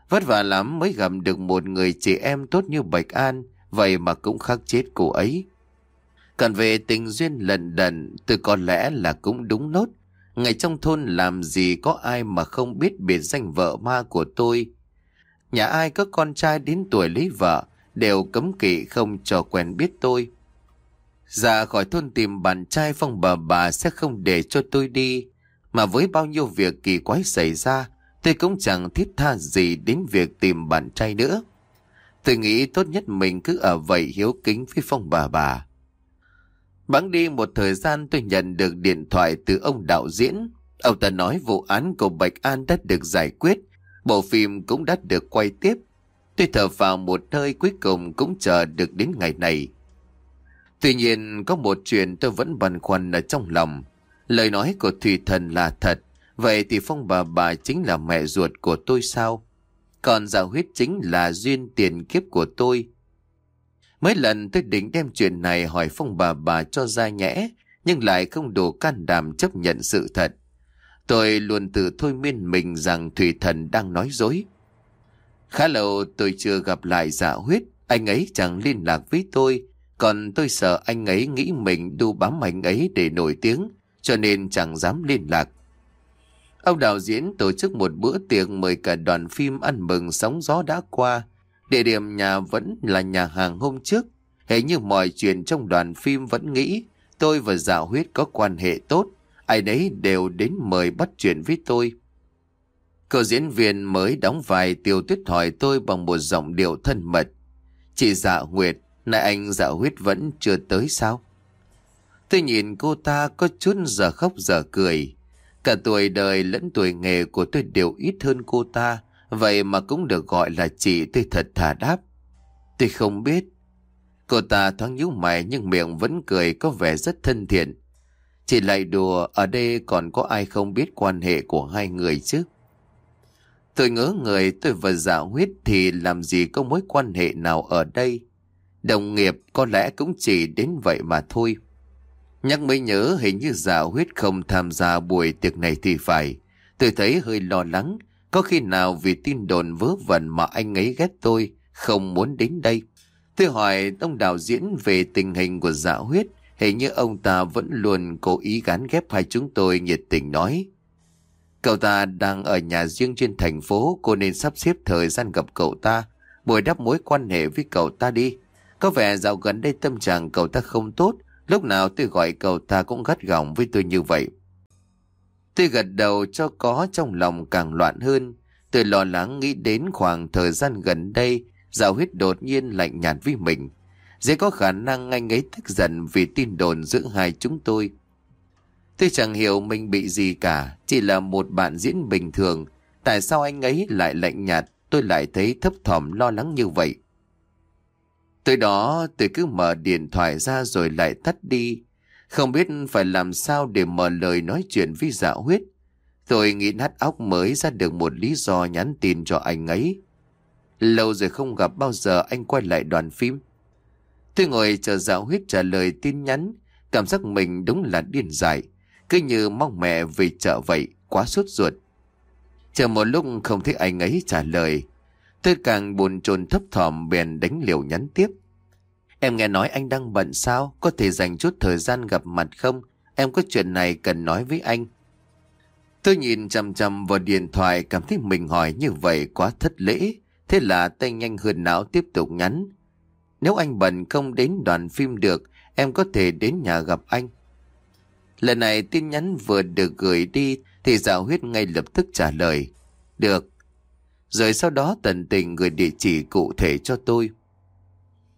Vất vả lắm mới gặp được một người chị em tốt như Bạch An, vậy mà cũng khắc chết cô ấy. Còn về tình duyên lần đần, tôi có lẽ là cũng đúng nốt. Ngày trong thôn làm gì có ai mà không biết biệt danh vợ ma của tôi. Nhà ai có con trai đến tuổi lấy vợ, đều cấm kỵ không cho quen biết tôi. Ra khỏi thôn tìm bạn trai phong bà bà sẽ không để cho tôi đi. Mà với bao nhiêu việc kỳ quái xảy ra, tôi cũng chẳng thiết tha gì đến việc tìm bạn trai nữa. Tôi nghĩ tốt nhất mình cứ ở vậy hiếu kính với phong bà bà. Bắn đi một thời gian tôi nhận được điện thoại từ ông đạo diễn. Ông ta nói vụ án của Bạch An đã được giải quyết, bộ phim cũng đã được quay tiếp. Tôi thở vào một hơi cuối cùng cũng chờ được đến ngày này. Tuy nhiên có một chuyện tôi vẫn băn khoăn ở trong lòng. Lời nói của Thủy Thần là thật, vậy thì Phong bà bà chính là mẹ ruột của tôi sao? Còn giả huyết chính là duyên tiền kiếp của tôi. Mấy lần tôi định đem chuyện này hỏi Phong bà bà cho ra nhẽ, nhưng lại không đủ can đảm chấp nhận sự thật. Tôi luôn tự thôi miên mình rằng Thủy Thần đang nói dối. Khá lâu tôi chưa gặp lại giả huyết, anh ấy chẳng liên lạc với tôi, còn tôi sợ anh ấy nghĩ mình đu bám anh ấy để nổi tiếng, cho nên chẳng dám liên lạc. Ông đạo diễn tổ chức một bữa tiệc mời cả đoàn phim ăn mừng sóng gió đã qua. Địa điểm nhà vẫn là nhà hàng hôm trước. Hệ như mọi chuyện trong đoàn phim vẫn nghĩ tôi và dạ huyết có quan hệ tốt. Ai đấy đều đến mời bắt chuyện với tôi. Cậu diễn viên mới đóng vai tiêu tuyết hỏi tôi bằng một giọng điệu thân mật. Chị dạ Nguyệt, nãy anh dạ huyết vẫn chưa tới sao? Tôi nhìn cô ta có chút giờ khóc giờ cười. Cả tuổi đời lẫn tuổi nghề của tôi đều ít hơn cô ta, vậy mà cũng được gọi là chị tôi thật thà đáp. Tôi không biết. Cô ta thoáng nhíu mày nhưng miệng vẫn cười có vẻ rất thân thiện. Chị lại đùa, ở đây còn có ai không biết quan hệ của hai người chứ? Tôi ngỡ người tôi và giả huyết thì làm gì có mối quan hệ nào ở đây. Đồng nghiệp có lẽ cũng chỉ đến vậy mà thôi. Nhắc mới nhớ hình như giả huyết không tham gia buổi tiệc này thì phải. Tôi thấy hơi lo lắng, Có khi nào vì tin đồn vớ vẩn mà anh ấy ghét tôi, không muốn đến đây? Tôi hỏi ông đạo diễn về tình hình của giả huyết, hình như ông ta vẫn luôn cố ý gắn ghép hai chúng tôi nhiệt tình nói. Cậu ta đang ở nhà riêng trên thành phố, cô nên sắp xếp thời gian gặp cậu ta, bồi đắp mối quan hệ với cậu ta đi. Có vẻ dạo gần đây tâm trạng cậu ta không tốt, lúc nào tôi gọi cậu ta cũng gắt gỏng với tôi như vậy. Tôi gật đầu cho có trong lòng càng loạn hơn. Tôi lo lắng nghĩ đến khoảng thời gian gần đây, dạo huyết đột nhiên lạnh nhạt với mình. Dễ có khả năng anh ấy tức giận vì tin đồn giữa hai chúng tôi. Tôi chẳng hiểu mình bị gì cả, chỉ là một bạn diễn bình thường. Tại sao anh ấy lại lạnh nhạt, tôi lại thấy thấp thỏm lo lắng như vậy. Tới đó tôi cứ mở điện thoại ra rồi lại tắt đi. Không biết phải làm sao để mở lời nói chuyện với dạ huyết. Tôi nghĩ nát óc mới ra được một lý do nhắn tin cho anh ấy. Lâu rồi không gặp bao giờ anh quay lại đoàn phim. Tôi ngồi chờ dạ huyết trả lời tin nhắn. Cảm giác mình đúng là điên dại. Cứ như mong mẹ về chợ vậy, quá sốt ruột. Chờ một lúc không thấy anh ấy trả lời. Tôi càng buồn chồn thấp thỏm bèn đánh liều nhắn tiếp. Em nghe nói anh đang bận sao? Có thể dành chút thời gian gặp mặt không? Em có chuyện này cần nói với anh. Tôi nhìn chầm chầm vào điện thoại cảm thấy mình hỏi như vậy quá thất lễ. Thế là tay nhanh hơn não tiếp tục nhắn. Nếu anh bận không đến đoàn phim được, em có thể đến nhà gặp anh. Lần này tin nhắn vừa được gửi đi thì dạo huyết ngay lập tức trả lời. Được. Rồi sau đó tận tình gửi địa chỉ cụ thể cho tôi.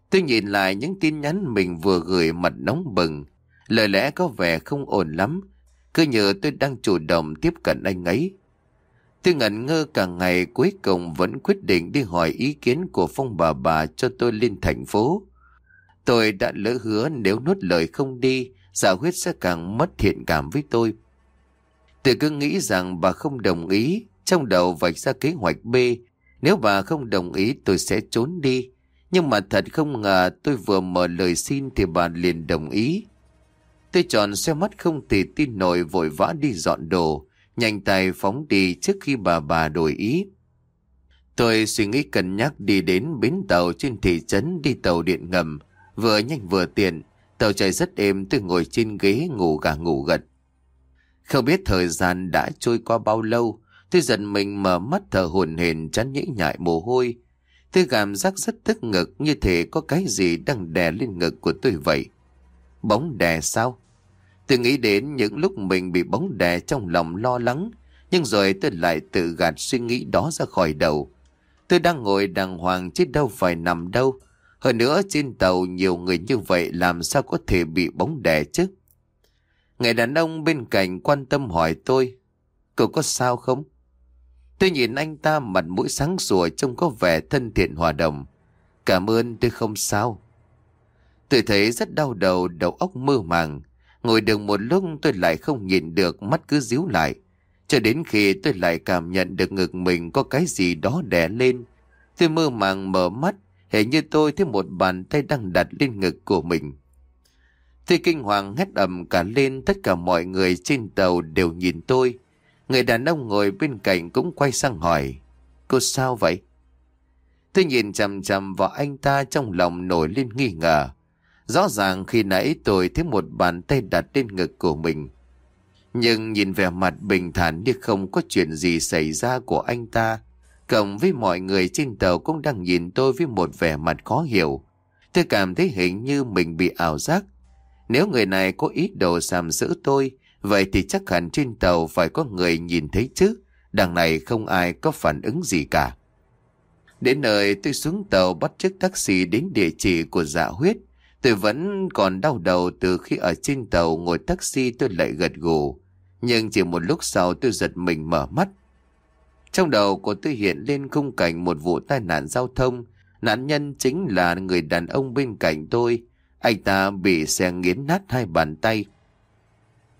Tôi nhìn lại những tin nhắn mình vừa gửi mặt nóng bừng. Lời lẽ có vẻ không ổn lắm. Cứ nhờ tôi đang chủ động tiếp cận anh ấy. Tôi ngẩn ngơ cả ngày cuối cùng vẫn quyết định đi hỏi ý kiến của Phong bà bà cho tôi lên thành phố. Tôi đã lỡ hứa nếu nuốt lời không đi, giả huyết sẽ càng mất thiện cảm với tôi. Tôi cứ nghĩ rằng bà không đồng ý, trong đầu vạch ra kế hoạch B. Nếu bà không đồng ý tôi sẽ trốn đi. Nhưng mà thật không ngờ tôi vừa mở lời xin thì bà liền đồng ý. Tôi tròn xe mắt không thể tin nổi vội vã đi dọn đồ, nhanh tay phóng đi trước khi bà bà đổi ý. Tôi suy nghĩ cân nhắc đi đến bến tàu trên thị trấn đi tàu điện ngầm, vừa nhanh vừa tiện. Tàu chạy rất êm tôi ngồi trên ghế ngủ gà ngủ gật. Không biết thời gian đã trôi qua bao lâu, tôi dần mình mở mắt thở hồn hển chán nhĩ nhại mồ hôi. Tôi cảm giác rất tức ngực như thể có cái gì đang đè lên ngực của tôi vậy. Bóng đè sao? Tôi nghĩ đến những lúc mình bị bóng đè trong lòng lo lắng, nhưng rồi tôi lại tự gạt suy nghĩ đó ra khỏi đầu. Tôi đang ngồi đàng hoàng chứ đâu phải nằm đâu. Hơn nữa trên tàu nhiều người như vậy làm sao có thể bị bóng đè chứ? Người đàn ông bên cạnh quan tâm hỏi tôi, cậu có sao không? Tôi nhìn anh ta mặt mũi sáng sủa trông có vẻ thân thiện hòa đồng. Cảm ơn tôi không sao. Tôi thấy rất đau đầu, đầu óc mơ màng. Ngồi được một lúc tôi lại không nhìn được, mắt cứ díu lại. Cho đến khi tôi lại cảm nhận được ngực mình có cái gì đó đè lên. Tôi mơ màng mở mắt, hệ như tôi thấy một bàn tay đang đặt lên ngực của mình. Tôi kinh hoàng hét ầm cả lên tất cả mọi người trên tàu đều nhìn tôi. Người đàn ông ngồi bên cạnh cũng quay sang hỏi. Cô sao vậy? Tôi nhìn chầm chầm vào anh ta trong lòng nổi lên nghi ngờ. Rõ ràng khi nãy tôi thấy một bàn tay đặt lên ngực của mình. Nhưng nhìn vẻ mặt bình thản như không có chuyện gì xảy ra của anh ta. Cộng với mọi người trên tàu cũng đang nhìn tôi với một vẻ mặt khó hiểu. Tôi cảm thấy hình như mình bị ảo giác. Nếu người này có ý đồ sàm sỡ tôi, vậy thì chắc hẳn trên tàu phải có người nhìn thấy chứ. Đằng này không ai có phản ứng gì cả. Đến nơi tôi xuống tàu bắt chiếc taxi đến địa chỉ của dạ huyết. Tôi vẫn còn đau đầu từ khi ở trên tàu ngồi taxi tôi lại gật gù. Nhưng chỉ một lúc sau tôi giật mình mở mắt. Trong đầu của tôi hiện lên khung cảnh một vụ tai nạn giao thông. Nạn nhân chính là người đàn ông bên cạnh tôi. Anh ta bị xe nghiến nát hai bàn tay.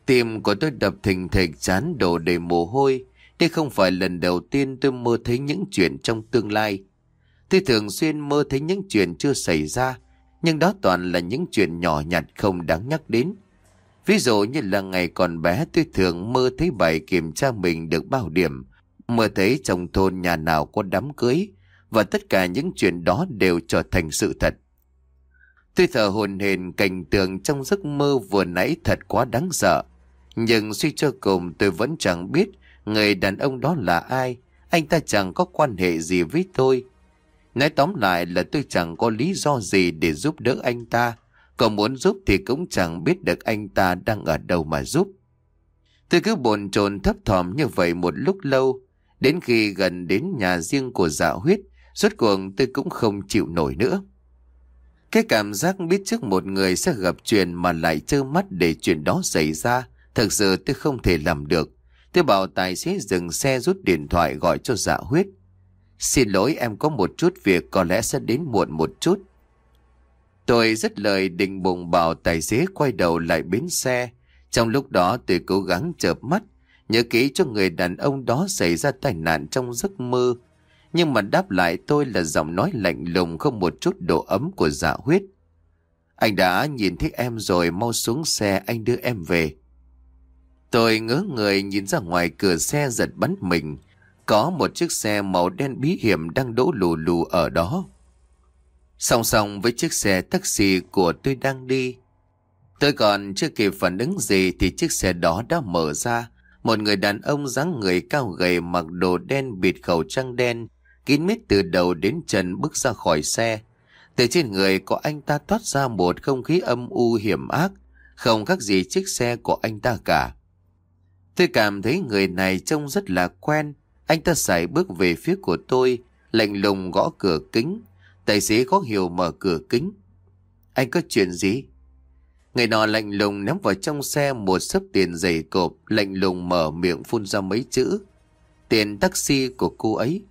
Tim của tôi đập thình thịch, chán đổ đầy mồ hôi. Đây không phải lần đầu tiên tôi mơ thấy những chuyện trong tương lai. Tôi thường xuyên mơ thấy những chuyện chưa xảy ra. Nhưng đó toàn là những chuyện nhỏ nhặt không đáng nhắc đến. Ví dụ như là ngày còn bé, tôi thường mơ thấy bài kiểm tra mình được bao điểm. Mơ thấy trong thôn nhà nào có đám cưới, và tất cả những chuyện đó đều trở thành sự thật. Tôi thở hồn hển, cảnh tượng trong giấc mơ vừa nãy thật quá đáng sợ. Nhưng suy cho cùng tôi vẫn chẳng biết người đàn ông đó là ai. Anh ta chẳng có quan hệ gì với tôi. Nói tóm lại là tôi chẳng có lý do gì để giúp đỡ anh ta. Còn muốn giúp thì cũng chẳng biết được anh ta đang ở đâu mà giúp. Tôi cứ bồn chồn thấp thỏm như vậy một lúc lâu. Đến khi gần đến nhà riêng của dạ huyết, suốt cuộc tôi cũng không chịu nổi nữa. Cái cảm giác biết trước một người sẽ gặp chuyện mà lại trơ mắt để chuyện đó xảy ra, thật sự tôi không thể làm được. Tôi bảo tài xế dừng xe rút điện thoại gọi cho dạ huyết. Xin lỗi em có một chút việc có lẽ sẽ đến muộn một chút. Tôi rất lời định bụng bảo tài xế quay đầu lại bến xe. Trong lúc đó tôi cố gắng chợp mắt, nhớ kỹ cho người đàn ông đó xảy ra tai nạn trong giấc mơ. Nhưng mà đáp lại tôi là giọng nói lạnh lùng không một chút độ ấm của dạ huyết. Anh đã nhìn thấy em rồi mau xuống xe anh đưa em về. Tôi ngỡ người nhìn ra ngoài cửa xe giật bắn mình. Có một chiếc xe màu đen bí hiểm đang đỗ lù lù ở đó. Song song với chiếc xe taxi của tôi đang đi. Tôi còn chưa kịp phản ứng gì thì chiếc xe đó đã mở ra. Một người đàn ông dáng người cao gầy mặc đồ đen bịt khẩu trang đen, kín mít từ đầu đến chân bước ra khỏi xe. Từ trên người của anh ta toát ra một không khí âm u hiểm ác, không khác gì chiếc xe của anh ta cả. Tôi cảm thấy người này trông rất là quen. Anh ta sải bước về phía của tôi, lạnh lùng gõ cửa kính. Tài xế khó hiểu mở cửa kính. Anh có chuyện gì? Người nọ lạnh lùng ném vào trong xe một sấp tiền dày cộp, lạnh lùng mở miệng phun ra mấy chữ. Tiền taxi của cô ấy.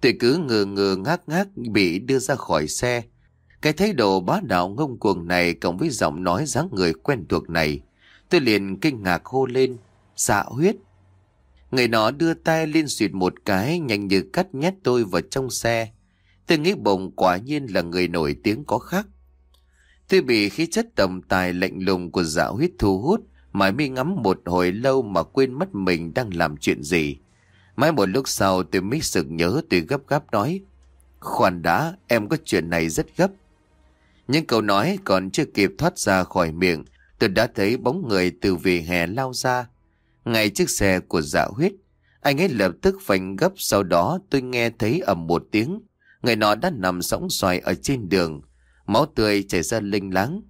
Tôi cứ ngờ ngờ ngác ngác bị đưa ra khỏi xe. Cái thái độ bá đạo ngông cuồng này cộng với giọng nói dáng người quen thuộc này. Tôi liền kinh ngạc hô lên. Dạ huyết. Người nó đưa tay lên suyệt một cái nhanh như cắt nhét tôi vào trong xe. Tôi nghĩ bụng quả nhiên là người nổi tiếng có khác. Tôi bị khí chất tầm tài lạnh lùng của dạ huyết thu hút, mãi mi ngắm một hồi lâu mà quên mất mình đang làm chuyện gì. Mãi một lúc sau tôi mới sực nhớ tôi gấp gáp nói. Khoan đã, em có chuyện này rất gấp. Những câu nói còn chưa kịp thoát ra khỏi miệng, tôi đã thấy bóng người từ vỉa hè lao ra. Ngay chiếc xe của dạ huyết, anh ấy lập tức phanh gấp sau đó tôi nghe thấy ầm một tiếng. Người nọ đã nằm sóng xoài ở trên đường, máu tươi chảy ra linh láng.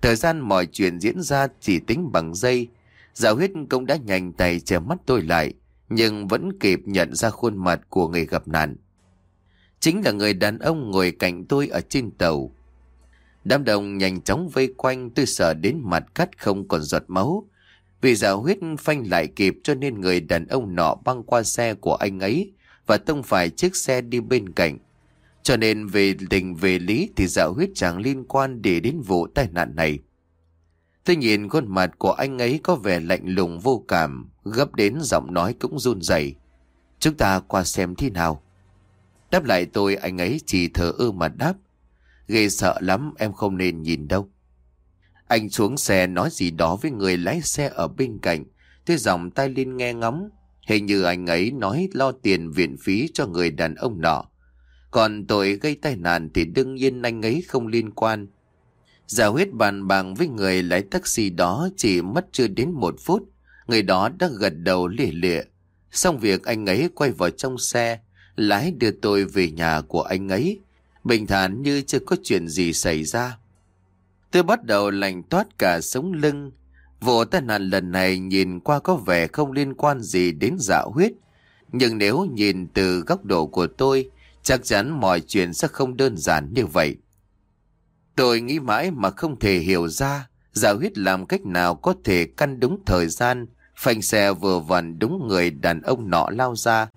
Thời gian mọi chuyện diễn ra chỉ tính bằng giây, dạ huyết cũng đã nhanh tay che mắt tôi lại, nhưng vẫn kịp nhận ra khuôn mặt của người gặp nạn. Chính là người đàn ông ngồi cạnh tôi ở trên tàu. Đám đông nhanh chóng vây quanh tôi sợ đến mặt cắt không còn giọt máu. Vì giả huyết phanh lại kịp cho nên người đàn ông nọ băng qua xe của anh ấy và tông phải chiếc xe đi bên cạnh. Cho nên về tình về lý thì giả huyết chẳng liên quan để đến vụ tai nạn này. Tôi nhìn khuôn mặt của anh ấy có vẻ lạnh lùng vô cảm, gấp đến giọng nói cũng run rẩy. Chúng ta qua xem thế nào. Đáp lại tôi anh ấy chỉ thở ư mà đáp. Ghê sợ lắm em không nên nhìn đâu. Anh xuống xe nói gì đó với người lái xe ở bên cạnh. thế dòng tay linh nghe ngóng. Hình như anh ấy nói lo tiền viện phí cho người đàn ông nọ. Còn tội gây tai nạn thì đương nhiên anh ấy không liên quan. Giả huyết bàn bạc với người lái taxi đó chỉ mất chưa đến một phút. Người đó đã gật đầu lìa lịa. Xong việc anh ấy quay vào trong xe, lái đưa tôi về nhà của anh ấy. Bình thản như chưa có chuyện gì xảy ra. Tôi bắt đầu lành toát cả sống lưng. Vụ tai nạn lần này nhìn qua có vẻ không liên quan gì đến dạ huyết. Nhưng nếu nhìn từ góc độ của tôi, chắc chắn mọi chuyện sẽ không đơn giản như vậy. Tôi nghĩ mãi mà không thể hiểu ra dạ huyết làm cách nào có thể căn đúng thời gian, phanh xe vừa vặn đúng người đàn ông nọ lao ra.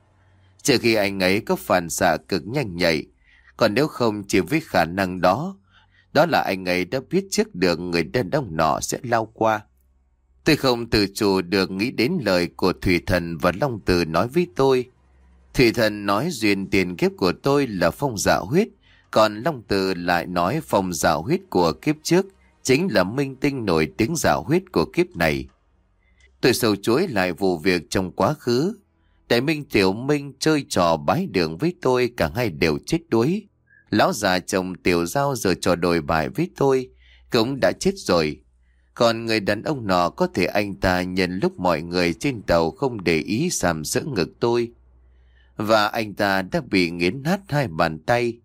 Trừ khi anh ấy có phản xạ cực nhanh nhạy, còn nếu không chỉ với khả năng đó, đó là anh ấy đã biết trước được người đàn ông nọ sẽ lao qua. Tôi không tự chủ được nghĩ đến lời của Thủy Thần và Long Tử nói với tôi. Thủy Thần nói duyên tiền kiếp của tôi là phong giả huyết, còn Long Tử lại nói phong giả huyết của kiếp trước chính là minh tinh nổi tiếng giả huyết của kiếp này. Tôi sâu chối lại vụ việc trong quá khứ. Tại Minh Tiểu Minh chơi trò bái đường với tôi cả hai đều chết đuối. Lão già chồng Tiểu Giao giờ trò đồi bài với tôi cũng đã chết rồi. Còn người đàn ông nọ có thể anh ta nhận lúc mọi người trên tàu không để ý sàm sỡ ngực tôi. Và anh ta đã bị nghiến nát hai bàn tay.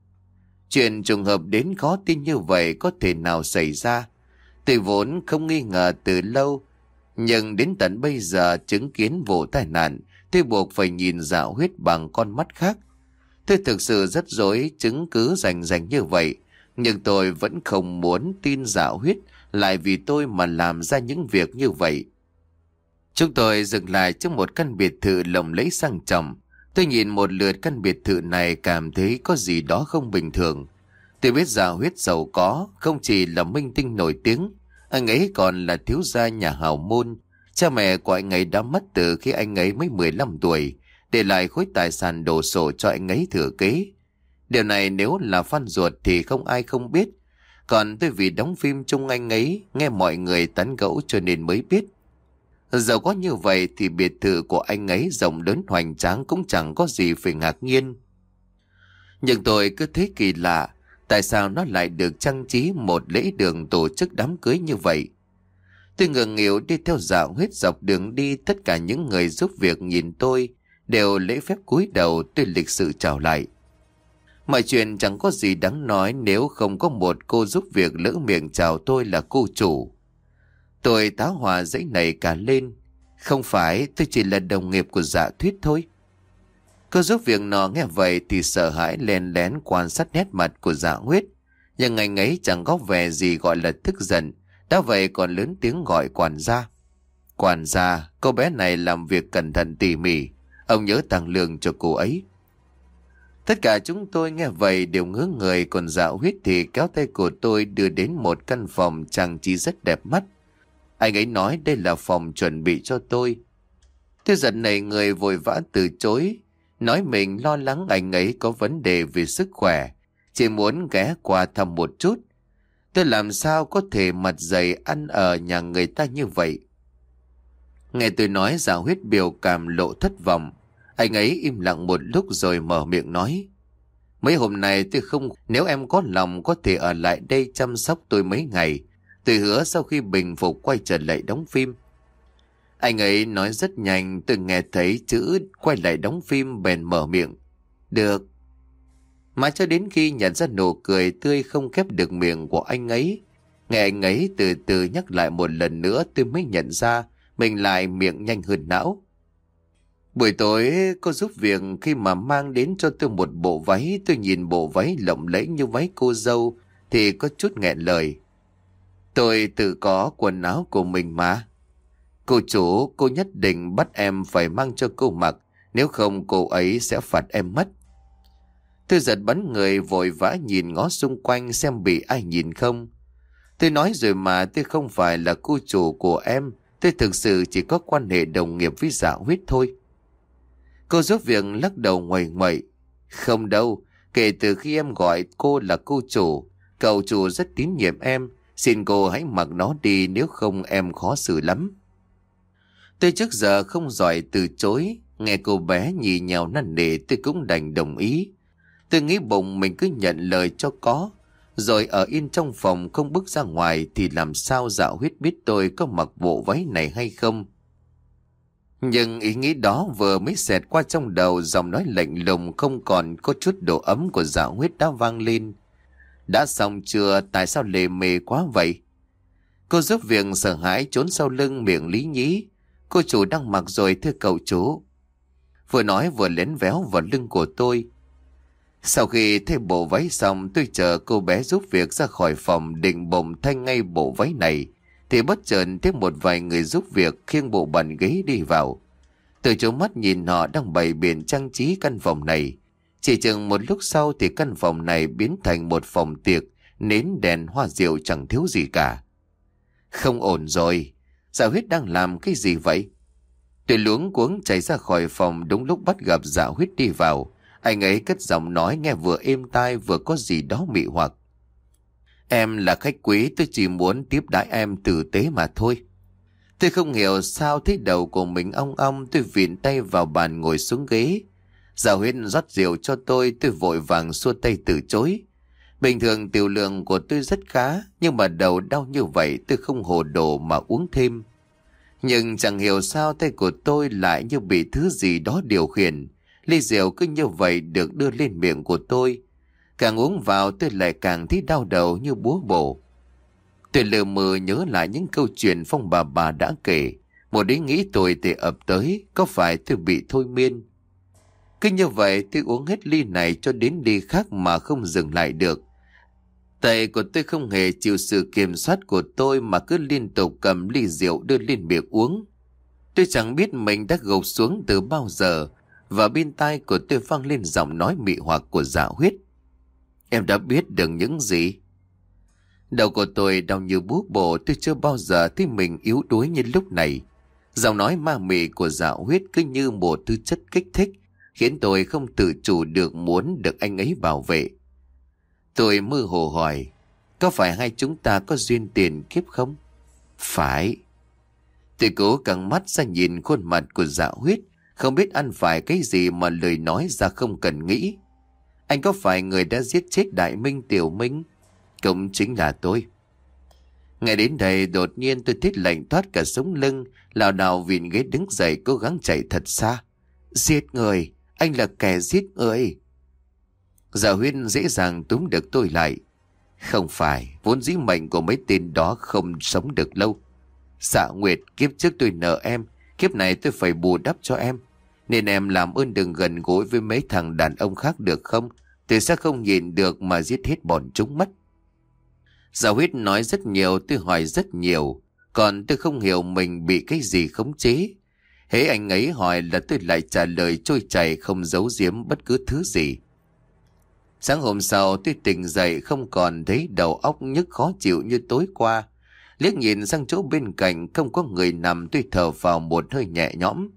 Chuyện trùng hợp đến khó tin như vậy có thể nào xảy ra. Tôi vốn không nghi ngờ từ lâu. Nhưng đến tận bây giờ chứng kiến vụ tai nạn, tôi buộc phải nhìn dạo huyết bằng con mắt khác. Tôi thực sự rất dối chứng cứ rành rành như vậy. Nhưng tôi vẫn không muốn tin giả huyết lại vì tôi mà làm ra những việc như vậy. Chúng tôi dừng lại trước một căn biệt thự lộng lẫy sang trọng. Tôi nhìn một lượt căn biệt thự này cảm thấy có gì đó không bình thường. Tôi biết giả huyết giàu có, không chỉ là minh tinh nổi tiếng, anh ấy còn là thiếu gia nhà hào môn. Cha mẹ của anh ấy đã mất từ khi anh ấy mới 15 tuổi, để lại khối tài sản đồ sổ cho anh ấy thừa kế. Điều này nếu là phan ruột thì không ai không biết, còn tôi vì đóng phim chung anh ấy, nghe mọi người tán gẫu cho nên mới biết. Dẫu có như vậy thì biệt thự của anh ấy rộng lớn hoành tráng cũng chẳng có gì phải ngạc nhiên. Nhưng tôi cứ thấy kỳ lạ, tại sao nó lại được trang trí một lễ đường tổ chức đám cưới như vậy? Tôi ngừng nghỉu đi theo dạo huyết dọc đường đi tất cả những người giúp việc nhìn tôi đều lễ phép cúi đầu tôi lịch sự chào lại. Mọi chuyện chẳng có gì đáng nói nếu không có một cô giúp việc lỡ miệng chào tôi là cô chủ. Tôi tá hòa dãy này cả lên. Không phải tôi chỉ là đồng nghiệp của dạ thuyết thôi. Cô giúp việc nọ nghe vậy thì sợ hãi lén lén quan sát nét mặt của dạ huyết. Nhưng ngày ấy chẳng có vẻ gì gọi là tức giận. Đã vậy còn lớn tiếng gọi quản gia. Quản gia, cô bé này làm việc cẩn thận tỉ mỉ. Ông nhớ tăng lương cho cô ấy. Tất cả chúng tôi nghe vậy đều ngứa người còn dạo huyết thì kéo tay của tôi đưa đến một căn phòng trang trí rất đẹp mắt. Anh ấy nói đây là phòng chuẩn bị cho tôi. Tôi giận này người vội vã từ chối, nói mình lo lắng anh ấy có vấn đề về sức khỏe, chỉ muốn ghé qua thăm một chút. Tôi làm sao có thể mặt dày ăn ở nhà người ta như vậy? Nghe tôi nói giả huyết biểu cảm lộ thất vọng. Anh ấy im lặng một lúc rồi mở miệng nói. Mấy hôm nay tôi không, nếu em có lòng có thể ở lại đây chăm sóc tôi mấy ngày. Tôi hứa sau khi bình phục quay trở lại đóng phim. Anh ấy nói rất nhanh, tôi nghe thấy chữ quay lại đóng phim bèn mở miệng. Được. Mà cho đến khi nhận ra nụ cười tươi không khép được miệng của anh ấy. Nghe anh ấy từ từ nhắc lại một lần nữa tôi mới nhận ra mình lại miệng nhanh hơn não. Buổi tối cô giúp việc khi mà mang đến cho tôi một bộ váy, tôi nhìn bộ váy lộng lẫy như váy cô dâu thì có chút nghẹn lời. Tôi tự có quần áo của mình mà. Cô chủ, cô nhất định bắt em phải mang cho cô mặc, nếu không cô ấy sẽ phạt em mất. Tôi giật bắn người vội vã nhìn ngó xung quanh xem bị ai nhìn không. Tôi nói rồi mà tôi không phải là cô chủ của em, tôi thực sự chỉ có quan hệ đồng nghiệp với giả huyết thôi. Cô giúp việc lắc đầu ngoài ngoậy. Không đâu, kể từ khi em gọi cô là cô chủ, cậu chủ rất tín nhiệm em, xin cô hãy mặc nó đi nếu không em khó xử lắm. Tôi trước giờ không giỏi từ chối, nghe cô bé nhì nhào năn nỉ tôi cũng đành đồng ý. Tôi nghĩ bụng mình cứ nhận lời cho có, rồi ở yên trong phòng không bước ra ngoài thì làm sao dạo huyết biết tôi có mặc bộ váy này hay không. Nhưng ý nghĩ đó vừa mới xẹt qua trong đầu, giọng nói lạnh lùng không còn có chút độ ấm của dạ huyết đã vang lên. Đã xong chưa tại sao lề mề quá vậy? Cô giúp việc sợ hãi trốn sau lưng miệng lý nhí. Cô chủ đang mặc rồi, thưa cậu chú. Vừa nói vừa lén véo vào lưng của tôi. Sau khi thay bộ váy xong, tôi chờ cô bé giúp việc ra khỏi phòng định bồng thay ngay bộ váy này thì bất chợt thấy một vài người giúp việc khiêng bộ bàn ghế đi vào. Từ chỗ mắt nhìn họ đang bày biển trang trí căn phòng này. Chỉ chừng một lúc sau thì căn phòng này biến thành một phòng tiệc, nến đèn hoa rượu chẳng thiếu gì cả. Không ổn rồi, dạ huyết đang làm cái gì vậy? Tôi luống cuống chạy ra khỏi phòng đúng lúc bắt gặp dạ huyết đi vào. Anh ấy cất giọng nói nghe vừa êm tai vừa có gì đó mị hoặc. Em là khách quý, tôi chỉ muốn tiếp đãi em tử tế mà thôi. Tôi không hiểu sao thấy đầu của mình ong ong, tôi viện tay vào bàn ngồi xuống ghế. Giáo huyết rót rượu cho tôi tôi vội vàng xua tay từ chối. Bình thường tiểu lượng của tôi rất khá, nhưng mà đầu đau như vậy, tôi không hồ đồ mà uống thêm. Nhưng chẳng hiểu sao tay của tôi lại như bị thứ gì đó điều khiển. Ly rượu cứ như vậy được đưa lên miệng của tôi. Càng uống vào tôi lại càng thấy đau đầu như búa bổ. Tôi lờ mờ nhớ lại những câu chuyện phong bà bà đã kể. Một ý nghĩ tôi thì ập tới, có phải tôi bị thôi miên? Cứ như vậy tôi uống hết ly này cho đến ly khác mà không dừng lại được. Tay của tôi không hề chịu sự kiểm soát của tôi mà cứ liên tục cầm ly rượu đưa lên miệng uống. Tôi chẳng biết mình đã gục xuống từ bao giờ và bên tai của tôi vang lên giọng nói mị hoặc của dạ huyết. Em đã biết được những gì? Đầu của tôi đau như bú bổ tôi chưa bao giờ thấy mình yếu đuối như lúc này. Giọng nói ma mị của dạ huyết cứ như một thứ chất kích thích khiến tôi không tự chủ được muốn được anh ấy bảo vệ. Tôi mơ hồ hỏi, có phải hai chúng ta có duyên tiền kiếp không? Phải. Tôi cố căng mắt ra nhìn khuôn mặt của dạ huyết, không biết ăn phải cái gì mà lời nói ra không cần nghĩ. Anh có phải người đã giết chết Đại Minh Tiểu Minh? Cũng chính là tôi. Ngày đến đây đột nhiên tôi thích lạnh thoát cả sống lưng, lào đảo vịn ghế đứng dậy cố gắng chạy thật xa. Giết người, anh là kẻ giết người. Giả huyên dễ dàng túm được tôi lại. Không phải, vốn dĩ mệnh của mấy tên đó không sống được lâu. Xạ Nguyệt, kiếp trước tôi nợ em, kiếp này tôi phải bù đắp cho em. Nên em làm ơn đừng gần gũi với mấy thằng đàn ông khác được không? Tôi sẽ không nhìn được mà giết hết bọn chúng mất. Giáo huyết nói rất nhiều, tôi hỏi rất nhiều. Còn tôi không hiểu mình bị cái gì khống chế. Hễ anh ấy hỏi là tôi lại trả lời trôi chảy không giấu giếm bất cứ thứ gì. Sáng hôm sau tôi tỉnh dậy không còn thấy đầu óc nhức khó chịu như tối qua. Liếc nhìn sang chỗ bên cạnh không có người nằm tôi thở vào một hơi nhẹ nhõm.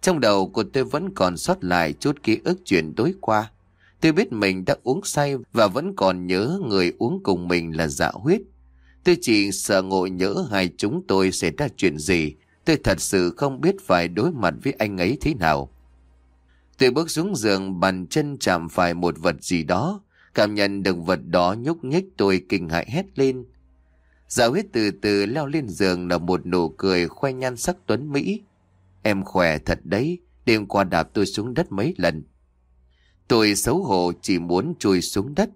Trong đầu của tôi vẫn còn sót lại chút ký ức chuyện tối qua. Tôi biết mình đã uống say và vẫn còn nhớ người uống cùng mình là dạ huyết. Tôi chỉ sợ ngộ nhớ hai chúng tôi sẽ ra chuyện gì. Tôi thật sự không biết phải đối mặt với anh ấy thế nào. Tôi bước xuống giường bàn chân chạm phải một vật gì đó. Cảm nhận được vật đó nhúc nhích tôi kinh hại hét lên. Dạ huyết từ từ leo lên giường là một nụ cười khoe nhan sắc tuấn Mỹ. Em khỏe thật đấy, đêm qua đạp tôi xuống đất mấy lần. Tôi xấu hổ chỉ muốn chui xuống đất.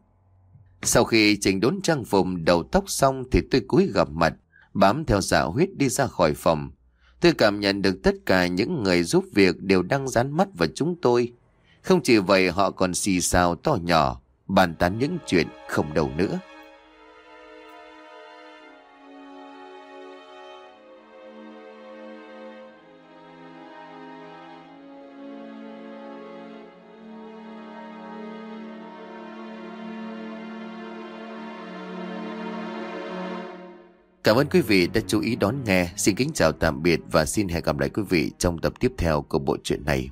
Sau khi chỉnh đốn trang phục đầu tóc xong thì tôi cúi gặp mặt, bám theo dạ huyết đi ra khỏi phòng. Tôi cảm nhận được tất cả những người giúp việc đều đang dán mắt vào chúng tôi. Không chỉ vậy họ còn xì xào to nhỏ, bàn tán những chuyện không đầu nữa. Cảm ơn quý vị đã chú ý đón nghe. Xin kính chào tạm biệt và xin hẹn gặp lại quý vị trong tập tiếp theo của bộ truyện này.